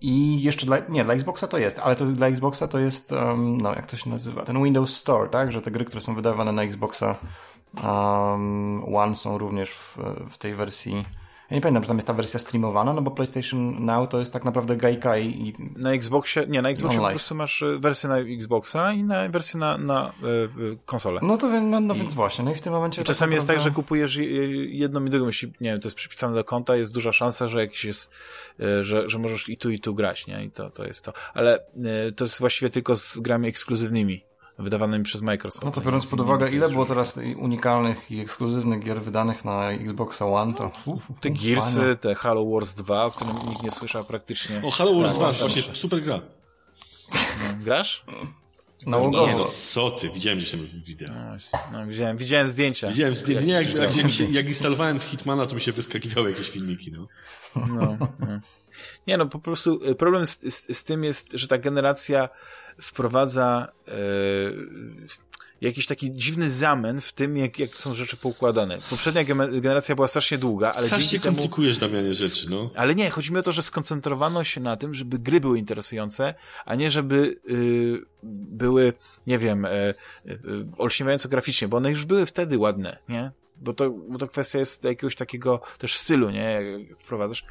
I jeszcze dla, nie, dla Xboxa to jest, ale to dla Xboxa to jest, em, no jak to się nazywa, ten Windows Store, tak, że te gry, które są wydawane na Xboxa um, One są również w, w tej wersji, ja nie pamiętam, czy tam jest ta wersja streamowana, no bo PlayStation Now to jest tak naprawdę gajka i, i Na Xboxie, nie, na Xboxie po prostu masz e, wersję na Xboxa i na wersję na, na e, e, konsolę. no to no, no więc właśnie, no i w tym momencie I czasami jest tak, że naprawdę- kupujesz je- jedną i drugą, jeśli, nie wiem, to jest przypisane do konta, jest duża szansa, że jakiś jest, że, że możesz i tu, i tu grać, nie? I to, to jest to. Ale e, to jest właściwie tylko z grami ekskluzywnymi, wydawanymi przez Microsoft. No to biorąc pod uwagę, ile było teraz unikalnych i ekskluzywnych gier wydanych na Xboxa One, to... Te. Gearsy, te Halo Wars 2, o którym nikt nie słyszał praktycznie. O, Halo Wars Tak, 2, tak. właśnie, super gra. Grasz? Nałogowo. Nie no, co ty, widziałem gdzieś tam wideo. No, no, widziałem, widziałem zdjęcia. Widziałem zdjęcie, nie, jak, jak, jak, się, jak instalowałem w Hitmana, to mi się wyskakiwały jakieś filmiki, no. No, no. Nie no, po prostu y, problem z, z, z tym jest, że ta generacja wprowadza e, jakiś taki dziwny zamęt w tym, jak, jak są rzeczy poukładane. Poprzednia generacja była strasznie długa, ale Strasznie dzięki temu... komplikujesz, Damianie, rzeczy, no. Ale nie, chodzi mi o to, że skoncentrowano się na tym, żeby gry były interesujące, a nie żeby y, były, nie wiem, y, y, olśniewająco graficznie, bo one już były wtedy ładne, nie? Bo to, bo to kwestia jest jakiegoś takiego też stylu, nie? Jak wprowadzasz.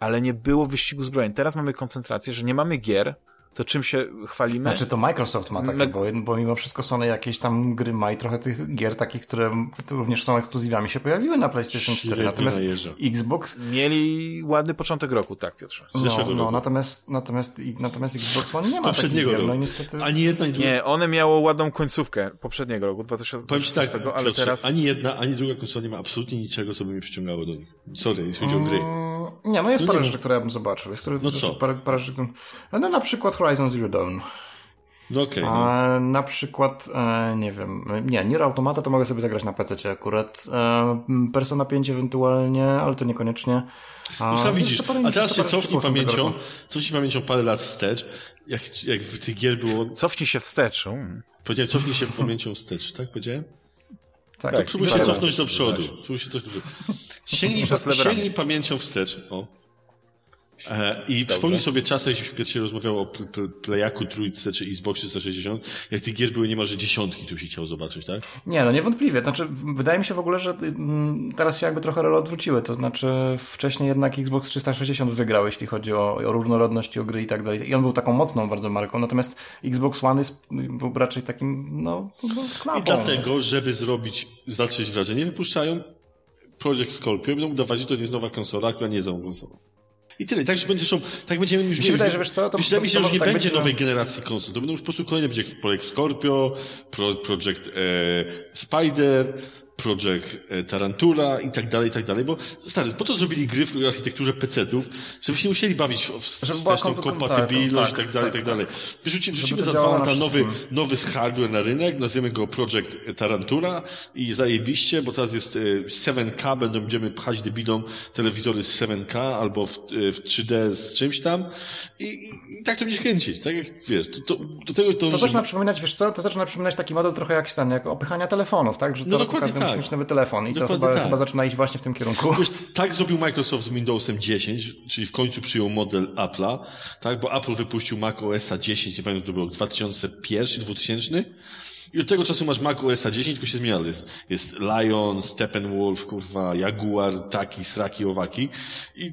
Ale nie było wyścigu zbrojeń. Teraz mamy koncentrację, że nie mamy gier, to czym się chwalimy? Znaczy to Microsoft ma takie, Me- bo, bo mimo wszystko Sony jakieś tam gry ma i trochę tych gier takich, które również są ekskluzywami się pojawiły na PlayStation 4. Średnio Natomiast. Xbox Mieli ładny początek roku, tak, Piotrze. Z no, no, roku. natomiast, natomiast, natomiast Xbox One nie ma takich Poprzedniego gier, roku. no i niestety... Ani jedna, ani druga. Nie, one miało ładną końcówkę poprzedniego roku, Powiem ci 2016, tak, ale Piotrze, teraz... ani jedna, ani druga konsola nie ma absolutnie niczego, co by mnie przyciągało do nich. Sorry, jeśli chodzi o gry. Mm, Nie, no jest No parę rzeczy, które ja bym zobaczył. Jest które, No co? Parę, parę rzeczy, które- no na przykład Horizon Zero Dawn. No okej, no. Na przykład, e, nie wiem, nie, Nier Automata to mogę sobie zagrać na PC akurat. E, Persona 5 ewentualnie, ale to niekoniecznie. A, No sam widzisz, a teraz się cofnij pamięcią, cofnij pamięcią parę lat wstecz, jak, jak w tych gier było, Cofnij się wstecz. mm. powiedziałem, cofnij się pamięcią wstecz, tak powiedziałem? Tak, Tak. Spróbuj się parę cofnąć do przodu. Spróbuj się cofnąć do przodu. Sięgnij, sięgnij pamięcią wstecz, o. E, I przypomnij sobie czasy, jeśli się rozmawiało o pl- pl- Playaku trójce czy Xbox 360, jak tych gier były niemalże dziesiątki, tu się chciał zobaczyć, tak? Nie, no niewątpliwie. Znaczy, wydaje mi się w ogóle, że mm, teraz się jakby trochę role odwróciły. To znaczy, wcześniej jednak Xbox 360 wygrał, jeśli chodzi o, o różnorodność o gry i tak dalej. I on był taką mocną bardzo marką. Natomiast Xbox One jest, był raczej takim, no, no klapą. I dlatego, żeby zrobić, zacząć wrażenie, wypuszczają Project Scorpio, będą udawać, że to nie jest nowa konsola, która nie jest nową konsolą. I tyle. Tak, że będzie, są, tak będziemy już Mi się wydaje, że wiesz co, to- wydaje mi to- się, to że nie tak będzie nowej generacji konsol. To będą już po prostu kolejne, będzie Project Scorpio, Pro, Project e, Spider, Project e, Tarantula i tak dalej, i tak dalej, bo stary, po to zrobili gry w architekturze PC-ów, żebyście nie musieli bawić w, Żeby wsteczną kompatybilność tak, i tak dalej, i tak, tak dalej. Wyrzuci, wrzucimy za dwa lata nowy, nowy hardware na rynek, nazwiemy go Project Tarantula i zajebiście, bo teraz jest e, 7K, będą, będziemy pchać debilom telewizory z 7K albo w, e, w 3D z czymś tam i, i, i tak to będzie kręcić, tak jak, wiesz, to, to, do tego to... To zaczyna przypominać, wiesz co, to zaczyna przypominać taki model trochę jak ten, jak opychania telefonów, tak? Że No dokładnie każdy musi tak. mieć nowy telefon i to Dokładnie chyba, tak. chyba zaczyna iść właśnie w tym kierunku. Wiesz, tak zrobił Microsoft z Windowsem 10, czyli w końcu przyjął model Apple'a, tak, bo Apple wypuścił Mac OS 10, nie pamiętam, to było 2001, 2000. I od tego czasu masz Mac OS 10, tylko się zmienia. Jest, jest Lion, Steppenwolf, kurwa, Jaguar, taki, sraki, owaki. I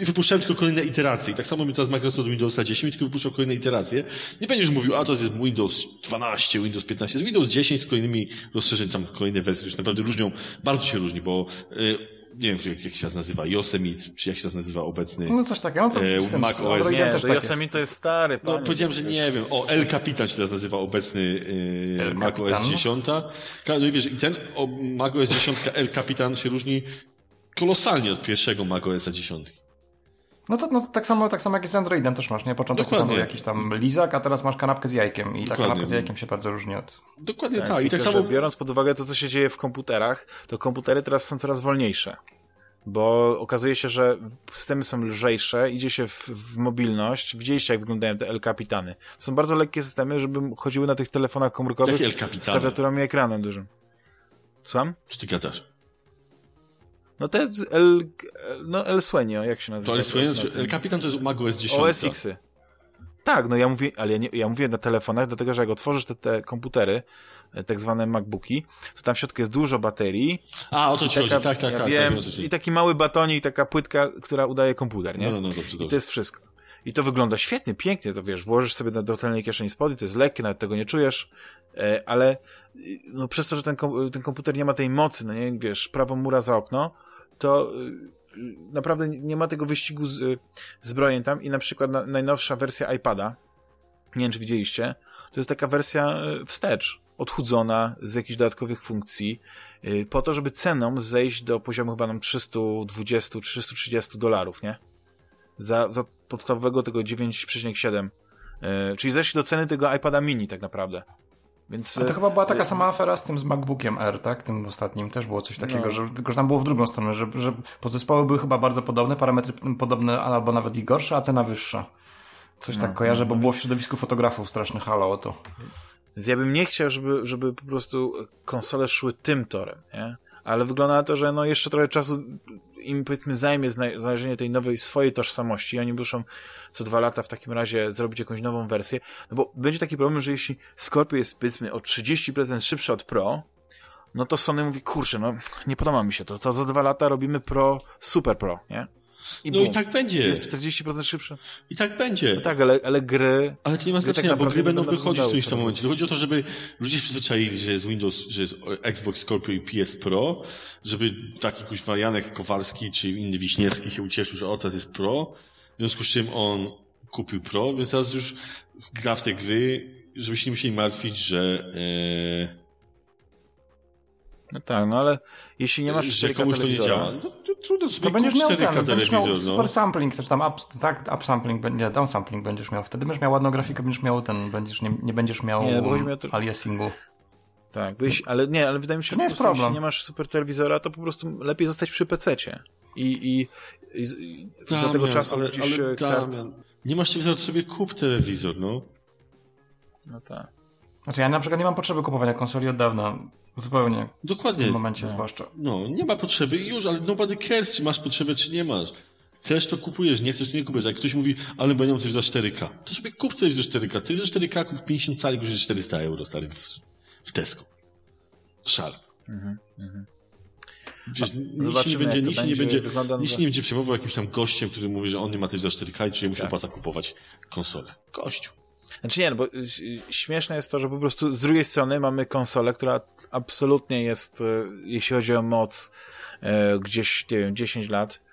wypuszczałem tylko kolejne iteracje. I tak samo mi teraz Microsoft do Windowsa 10, tylko wypuszczał kolejne iteracje. Nie będziesz mówił, a to jest Windows 12, Windows 15. Jest Windows 10 z kolejnymi rozszerzeniami, tam kolejne wersje, już naprawdę różnią, bardzo się różni, bo y, nie wiem, jak, jak się teraz nazywa, Yosemite, czy jak się teraz nazywa obecny. No coś takiego, no to E, z Mac z OS. Nie, też to tak Yosemite jest. to jest stary, No, panie. powiedziałem, że nie wiem. O, El Capitan się teraz nazywa obecny yy, El Mac OS Capitan. 10. Ka- No i wiesz, i ten o, Mac OS 10 El Capitan się różni kolosalnie od pierwszego Mac OS 10. No to, no to tak samo, tak samo jak i z Androidem też masz, nie? Początek tam był jakiś tam lizak, a teraz masz kanapkę z jajkiem i ta Dokładnie. kanapka z jajkiem się bardzo różni od... Dokładnie tak. Tak, I tak samo. biorąc pod uwagę to, co się dzieje w komputerach, to komputery teraz są coraz wolniejsze. Bo okazuje się, że systemy są lżejsze, idzie się w, w mobilność. Widzieliście, jak wyglądają te El Capitany. Są bardzo lekkie systemy, żeby chodziły na tych telefonach komórkowych Jakie El z Capitany? klawiaturą i ekranem dużym. Słucham? Co ty gadasz? No to jest El, no El Sueño, jak się nazywa? To El Sueño, czy El Capitan to jest Mac OS 10. OS X-y. Tak, no ja mówię, ale ja, nie, ja mówię na telefonach, dlatego że jak otworzysz te, te komputery, e, tak zwane MacBooki, to tam w środku jest dużo baterii. A, o to ci chodzi. Taka- Tak, tak, ja tak. wiem, tak, I taki mały batonik, taka płytka, która udaje komputer, nie? No, no, no, dobrze, I to dobrze. jest wszystko. I to wygląda świetnie, pięknie, to wiesz, włożysz sobie na do tylnej kieszeni spodnie, to jest lekkie, nawet tego nie czujesz, e, ale no przez to, że ten, ten komputer nie ma tej mocy, no nie, wiesz, prawo mura za okno, to y, naprawdę nie ma tego wyścigu z, y, tam i na przykład na, najnowsza wersja iPada, nie wiem, czy widzieliście, to jest taka wersja y, wstecz, odchudzona z jakichś dodatkowych funkcji, po to, żeby ceną zejść do poziomu chyba nam 320-330 dolarów, nie? Za, za podstawowego tego 9,7. y, czyli zeszli do ceny tego iPada mini tak naprawdę. Więc A to chyba była taka sama afera z tym z MacBookiem R, tak? Tym ostatnim też było coś takiego, No. że tylko, że tam było w drugą stronę, że, że podzespoły były chyba bardzo podobne, parametry podobne, albo nawet i gorsze, a cena wyższa. Coś tak kojarzę, bo było w środowisku fotografów straszny halo o to. Więc ja bym nie chciał, żeby, żeby po prostu konsole szły tym torem, nie? Ale wygląda na to, że no jeszcze trochę czasu im powiedzmy zajmie zna- znalezienie tej nowej swojej tożsamości. Oni muszą co dwa lata w takim razie zrobić jakąś nową wersję. No bo będzie taki problem, że jeśli Scorpio jest powiedzmy o 30% szybszy od Pro, no to Sony mówi, kurczę, no nie podoba mi się to. To za dwa lata robimy Pro, Super Pro, nie? I No bum. i tak będzie. Jest 40% szybszy. I tak będzie. No tak, ale, ale gry... Ale to nie ma tak znaczenia, bo naprawdę gry będą będą wychodzić w tym co momencie. Chodzi o to, żeby ludzie się przyzwyczaili, że jest Windows, że jest Xbox Scorpio i PS Pro, żeby taki kuźwa Janek Kowalski czy inny Wiśniewski się ucieszył, że o, teraz jest Pro, w związku z czym on kupił Pro, więc teraz już gra w te gry, żeby się nie musieli martwić, że, e, No tak, no ale jeśli nie masz że 4K komuś to nie działa. No, trudno sobie To będziesz miał 4K ten, będziesz miał telewizor, super no. sampling, też tam up, tak, upsampling, nie, downsampling będziesz miał. Wtedy będziesz miał ładną grafikę, będziesz miał ten, będziesz, nie, nie będziesz miał Nie, bo chodzi mi o to- aliasingu. Tak, jeśli, ale nie, ale wydaje mi się, To że nie jest problem. jeśli nie masz super telewizora, to po prostu lepiej zostać przy PC-cie. I, i, i, i do tego czasu ale, gdzieś ale e, kart... Nie masz telewizora, to sobie kup telewizor, no. No tak. Znaczy ja na przykład nie mam potrzeby kupowania konsoli od dawna. Zupełnie. W Dokładnie. tym momencie zwłaszcza. No, nie ma potrzeby i już, ale nobody cares, czy masz potrzebę, czy nie masz. Chcesz, to kupujesz, nie chcesz, to nie kupujesz. Jak ktoś mówi, ale będą coś za 4K, to sobie kup coś za 4K. Ty za 4K w 50 cali kosztuje 400 euro, stary, w, w Tesco. Szal. Wiesz, nikt się nie będzie, nikt nie będzie nikt nie będzie przejmował jakimś tam gościem, który mówi, że on nie ma coś za 4K i czy muszę Tak. pasa kupować konsolę. Gościu. Znaczy nie, no bo y, y, śmieszne jest to, że po prostu z drugiej strony mamy konsolę, która absolutnie jest, e, jeśli chodzi o moc, e, gdzieś, nie wiem, 10 lat,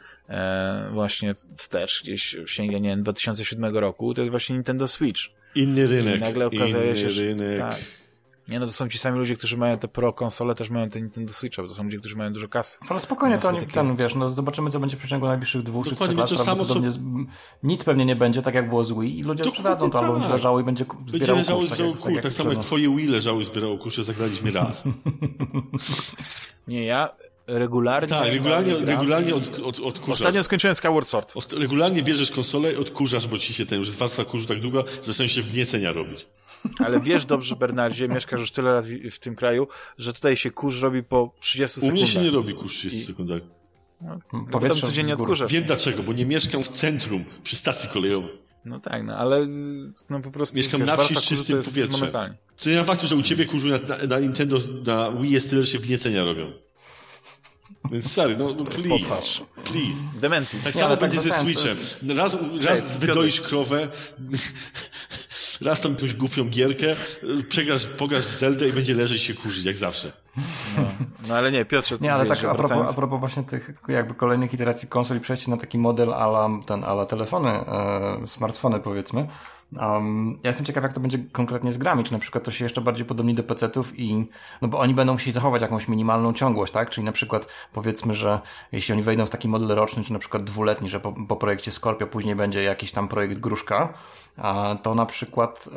właśnie wstecz, gdzieś sięga, nie wiem, 2007 roku, to jest właśnie Nintendo Switch. Inny rynek. I nagle okazuje inny się, że rynek. tak. Nie, no to są ci sami ludzie, którzy mają te pro konsole, też mają te Nintendo Switcha, bo to są ludzie, którzy mają dużo kasy. Ale spokojnie, to oni, takie- ten, wiesz, no zobaczymy, co będzie w przeciągu najbliższych dwóch czy trzech lat. to samo, Prawdopodobnie z... nic pewnie nie będzie, tak jak było z Wii i ludzie sprzedadzą to, albo tak. będzie leżało i będzie ku- Będzie zbierało leżało i kurz, tak, zbierało jak, tak, jak samo jak twoje Wii leżało i zbierało kurczę, zagraliśmy raz. Nie, ja regularnie... Tak, regularnie, regularnie od, od, odkurzasz. Ostatnio skończyłem Skyward Sword. Regularnie bierzesz konsolę i odkurzasz, bo ci się ten, już jest warstwa kurzu tak długa, że zaczynają się wgniecenia robić. Ale wiesz dobrze, Bernardzie, mieszkasz już tyle lat w, w tym kraju, że tutaj się kurz robi po 30 U sekundach. mnie się nie robi kurz w 30 sekundach. No, bo Powietrze tam codziennie odkurzasz. Wiem dlaczego, bo nie mieszkam w centrum, przy stacji kolejowej. No tak, no ale no po prostu Mieszkam wiesz, na wsi z czystym powietrzem. To nie ma faktu, że u ciebie kurzu na, na, na Nintendo, na Wii jest tyle, że się wgniecenia robią. Więc stary, no, no please, potwarz. please. Dementi. Tak samo tak będzie ze Switchem. Raz, raz wydoisz krowę, raz tam jakąś głupią gierkę, przegrasz, pograsz w Zeldę i będzie leżeć się kurzyć, jak zawsze. No, no ale nie, Piotrze, Nie, ale tak a propos, wracając- a propos właśnie tych jakby kolejnych iteracji konsol i przejście na taki model ala, ten, ala telefony, e, smartfony powiedzmy. Um, ja jestem ciekaw, jak to będzie konkretnie z grami, czy na przykład to się jeszcze bardziej podobni do PC-ów i, no bo oni będą musieli zachować jakąś minimalną ciągłość, tak? Czyli na przykład powiedzmy, że jeśli oni wejdą w taki model roczny, czy na przykład dwuletni, że po, po projekcie Scorpio później będzie jakiś tam projekt Gruszka, to na przykład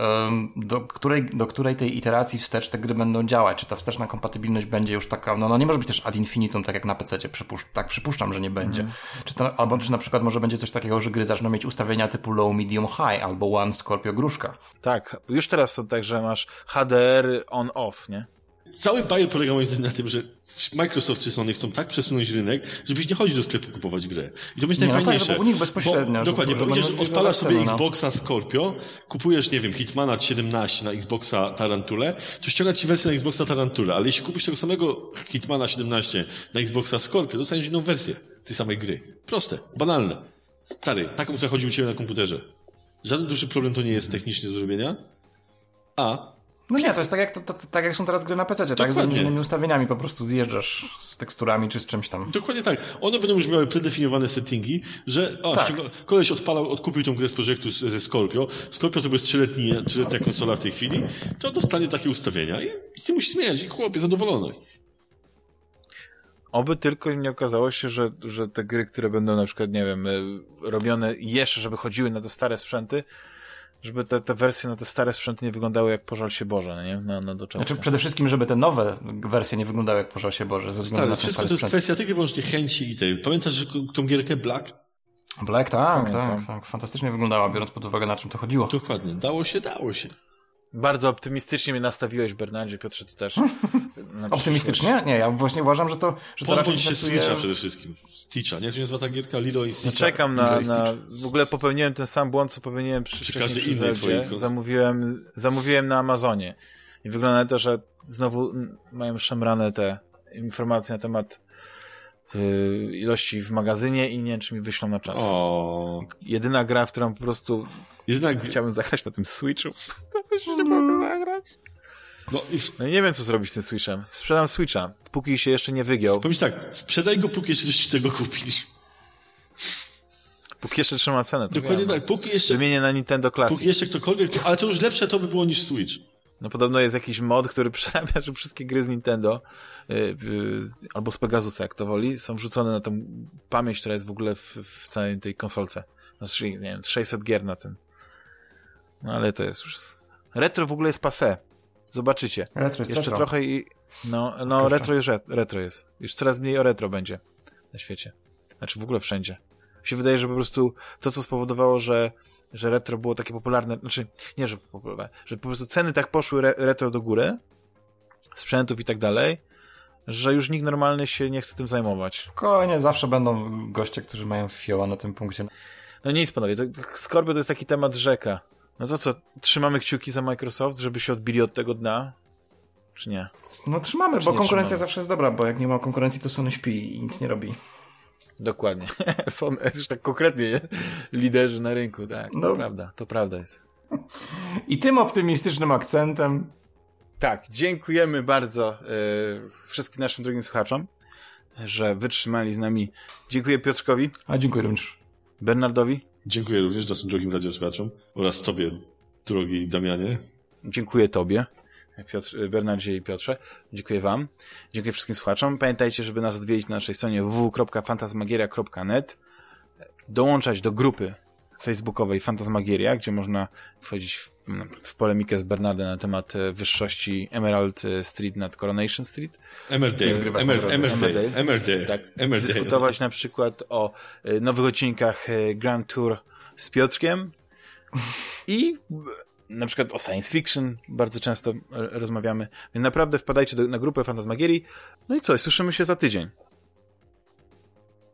do której, do której tej iteracji wstecz te gry będą działać? Czy ta wsteczna kompatybilność będzie już taka, no, no nie może być też ad infinitum, tak jak na PC, przypusz, tak przypuszczam, że nie będzie. Czy to, albo czy na przykład może będzie coś takiego, że gry zaczną mieć ustawienia typu low, medium, high, albo one, Scorpio, Gruszka. Tak, już teraz są tak, że masz HDR on-off, nie? Cały bajer polega moim zdaniem na tym, że Microsoft czy Sony chcą tak przesunąć rynek, żebyś nie chodził do sklepu kupować grę. I to będzie no tak, najfajniejsze. żeby u nich bezpośrednio, Bo, dokładnie, bo idziesz, odpalasz sobie no. Xboxa Scorpio, kupujesz, nie wiem, Hitmana 17 na Xboxa Tarantule, to ściąga ci wersję na Xboxa Tarantule, ale jeśli kupisz tego samego Hitmana 17 na Xboxa Scorpio, dostaniesz inną wersję tej samej gry. Proste, banalne. Stary, taką, która chodzi u ciebie na komputerze. Żaden duży problem to nie jest technicznie do zrobienia, a No nie, to jest tak jak, to, to, to, tak jak są teraz gry na PC, tak? Z zaniżonymi ustawieniami, po prostu zjeżdżasz z teksturami czy z czymś tam. Dokładnie tak. One będą już miały predefiniowane settingi, że a, Tak. koleś odpalał, odkupił tą grę z projektu ze Scorpio. Scorpio to jest trzyletni, trzyletnia konsola w tej chwili, to dostanie takie ustawienia i nic nie musi zmieniać i chłopie zadowolony. Oby tylko nie okazało się, że, że te gry, które będą na przykład, nie wiem, y, robione jeszcze, żeby chodziły na te stare sprzęty, żeby te, te wersje na te stare sprzęty nie wyglądały jak pożal się Boże, no nie? Na, na do Znaczy przede wszystkim, żeby te nowe wersje nie wyglądały jak pożar się Boże, ze względu Stary, na ten wszystko stary to jest sprzęt. kwestia tylko i wyłącznie chęci i tej. Pamiętasz tą gierkę Black? Black, tak, Pamiętam. tak, tak. Fantastycznie wyglądała, biorąc pod uwagę na czym to chodziło. Dokładnie. Dało się, dało się. Bardzo optymistycznie mnie nastawiłeś, Bernardzie, Piotrze, ty też. Optymistycznie? Nie, ja właśnie uważam, że to, że to raczej Pozbądź się inwestuje... Switcha przede wszystkim. Stitcha. Nie, się nazywa ta gierka? Lilo i przyszłość. Stitch. Czekam na, na... W ogóle popełniłem ten sam błąd, co popełniłem przy, Przy każdej przy innej twojej Zamówiłem, zamówiłem na Amazonie. I wygląda na to, że znowu mają szemrane te informacje na temat y, ilości w magazynie i nie wiem, czy mi wyślą na czas. O. Jedyna gra, w którą po prostu Jednak, chciałbym zagrać na tym Switchu. To byś nie mogę zagrać. no i No i nie wiem, co zrobić z tym Switchem. Sprzedam Switcha, póki się jeszcze nie wygiął, ci tak, sprzedaj go, póki jeszcze coś tego kupisz. póki jeszcze trzyma cenę. To Dokładnie wiem, no. tak, póki jeszcze, Wymienię na Nintendo Classic. póki jeszcze ktokolwiek, to, ale to już lepsze to by było niż Switch. No podobno jest jakiś mod, który przerabia, że wszystkie gry z Nintendo y, y, albo z Pegasusa, jak to woli, są wrzucone na tą pamięć, która jest w ogóle w, w całej tej konsolce. Znaczy, nie wiem, 600 gier na tym. No ale to jest już... Retro w ogóle jest passé. Zobaczycie. Retro jest Jeszcze retro. trochę i... No, no Kurczę. retro już ret- retro jest. Już coraz mniej o retro będzie na świecie. Znaczy w ogóle wszędzie. Mi się wydaje, że po prostu to, co spowodowało, że, że retro było takie popularne, znaczy nie, że popularne, że po prostu ceny tak poszły re, retro do góry, sprzętów i tak dalej, że już nikt normalny się nie chce tym zajmować. Spokojnie, zawsze będą goście, którzy mają fioła na tym punkcie. No nic, panowie, to, Scorpio to jest taki temat rzeka. No to co, trzymamy kciuki za Microsoft, żeby się odbili od tego dna? Czy nie? No trzymamy, Czy bo konkurencja trzymamy? zawsze jest dobra, bo jak nie ma konkurencji, to Sony śpi i nic nie robi. Dokładnie. Są już tak konkretnie, nie? Liderzy na rynku, tak. To No. prawda, to prawda jest. I tym optymistycznym akcentem Tak, dziękujemy bardzo y, wszystkim naszym drogim słuchaczom, że wytrzymali z nami. Dziękuję Piotrkowi, A dziękuję również. Bernardowi, Dziękuję również naszym drogim radiosłuchaczom oraz tobie, drogi Damianie. dziękuję Tobie. Piotr, Bernardzie i Piotrze. Dziękuję wam. Dziękuję wszystkim słuchaczom. Pamiętajcie, żeby nas odwiedzić na naszej stronie www.fantasmagieria.net dołączać do grupy facebookowej Fantasmagieria, gdzie można wchodzić w, w polemikę z Bernardem na temat e, wyższości Emerald Street nad Coronation Street. Emmerdale. Emmerdale, Emmerdale. Tak. Emmerdale. Dyskutować na przykład o e, nowych odcinkach e, Grand Tour z Piotrkiem i na przykład o science fiction bardzo często e, rozmawiamy. Więc naprawdę wpadajcie do, na grupę Fantasmagierii. No i co, słyszymy się za tydzień.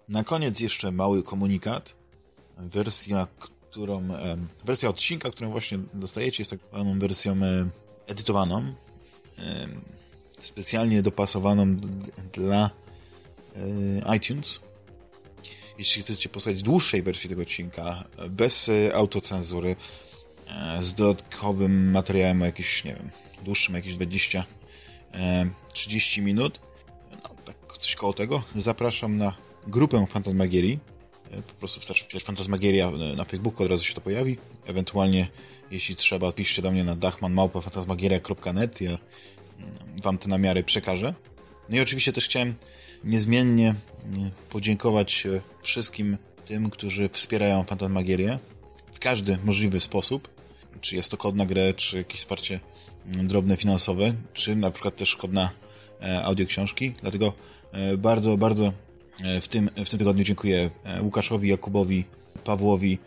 Na koniec jeszcze mały komunikat. Wersja, którą, wersja odcinka, którą właśnie dostajecie, jest tak zwaną wersją edytowaną, specjalnie dopasowaną dla e, iTunes. Jeśli chcecie posłuchać dłuższej wersji tego odcinka, bez e, autocenzury, e, z dodatkowym materiałem o jakieś, nie wiem, dłuższym, jakieś 20, e, 30 minut, no tak coś koło tego, zapraszam na grupę Fantasmagierii. Po prostu wystarczy wpisać Fantasmagieria na Facebooku, od razu się to pojawi. Ewentualnie, jeśli trzeba, piszcie do mnie na dachmanmałpa.fantasmagieria.net, ja mm, wam te namiary przekażę. No i oczywiście też chciałem niezmiennie e, podziękować e, wszystkim tym, którzy wspierają Fantasmagierię w każdy możliwy sposób. Czy jest to kod na grę, czy jakieś wsparcie mm, drobne finansowe, czy na przykład też kod na e, audioksiążki. Dlatego e, bardzo, bardzo w tym, w tym tygodniu dziękuję e, Łukaszowi, Jakubowi, Pawłowi.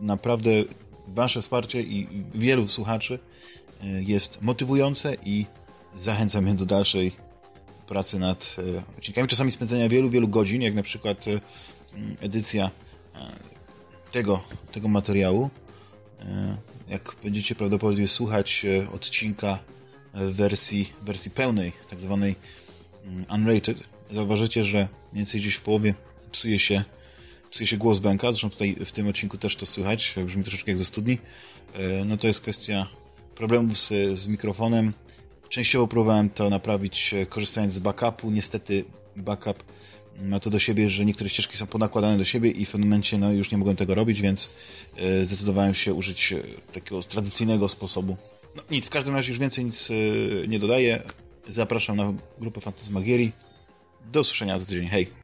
Naprawdę wasze wsparcie i wielu słuchaczy e, jest motywujące i zachęca mnie do dalszej pracy nad e, odcinkami. Czasami spędzenia wielu, wielu godzin, jak na przykład e, edycja e, tego, tego materiału. E, Jak będziecie prawdopodobnie słuchać e, odcinka w wersji, wersji pełnej, tak zwanej mm, unrated, zauważycie, że mniej więcej gdzieś w połowie psuje się, psuje się głos Benka, zresztą tutaj w tym odcinku też to słychać, brzmi troszeczkę jak ze studni. E, No to jest kwestia problemów z, z mikrofonem. Częściowo próbowałem to naprawić e, korzystając z backupu. Niestety backup ma to do siebie, że niektóre ścieżki są ponakładane do siebie i w pewnym momencie no, już nie mogłem tego robić, więc e, zdecydowałem się użyć takiego tradycyjnego sposobu. No nic, w każdym razie już więcej nic nie dodaję. Zapraszam na grupę Fantasmagierii. Do usłyszenia za tydzień. Hej!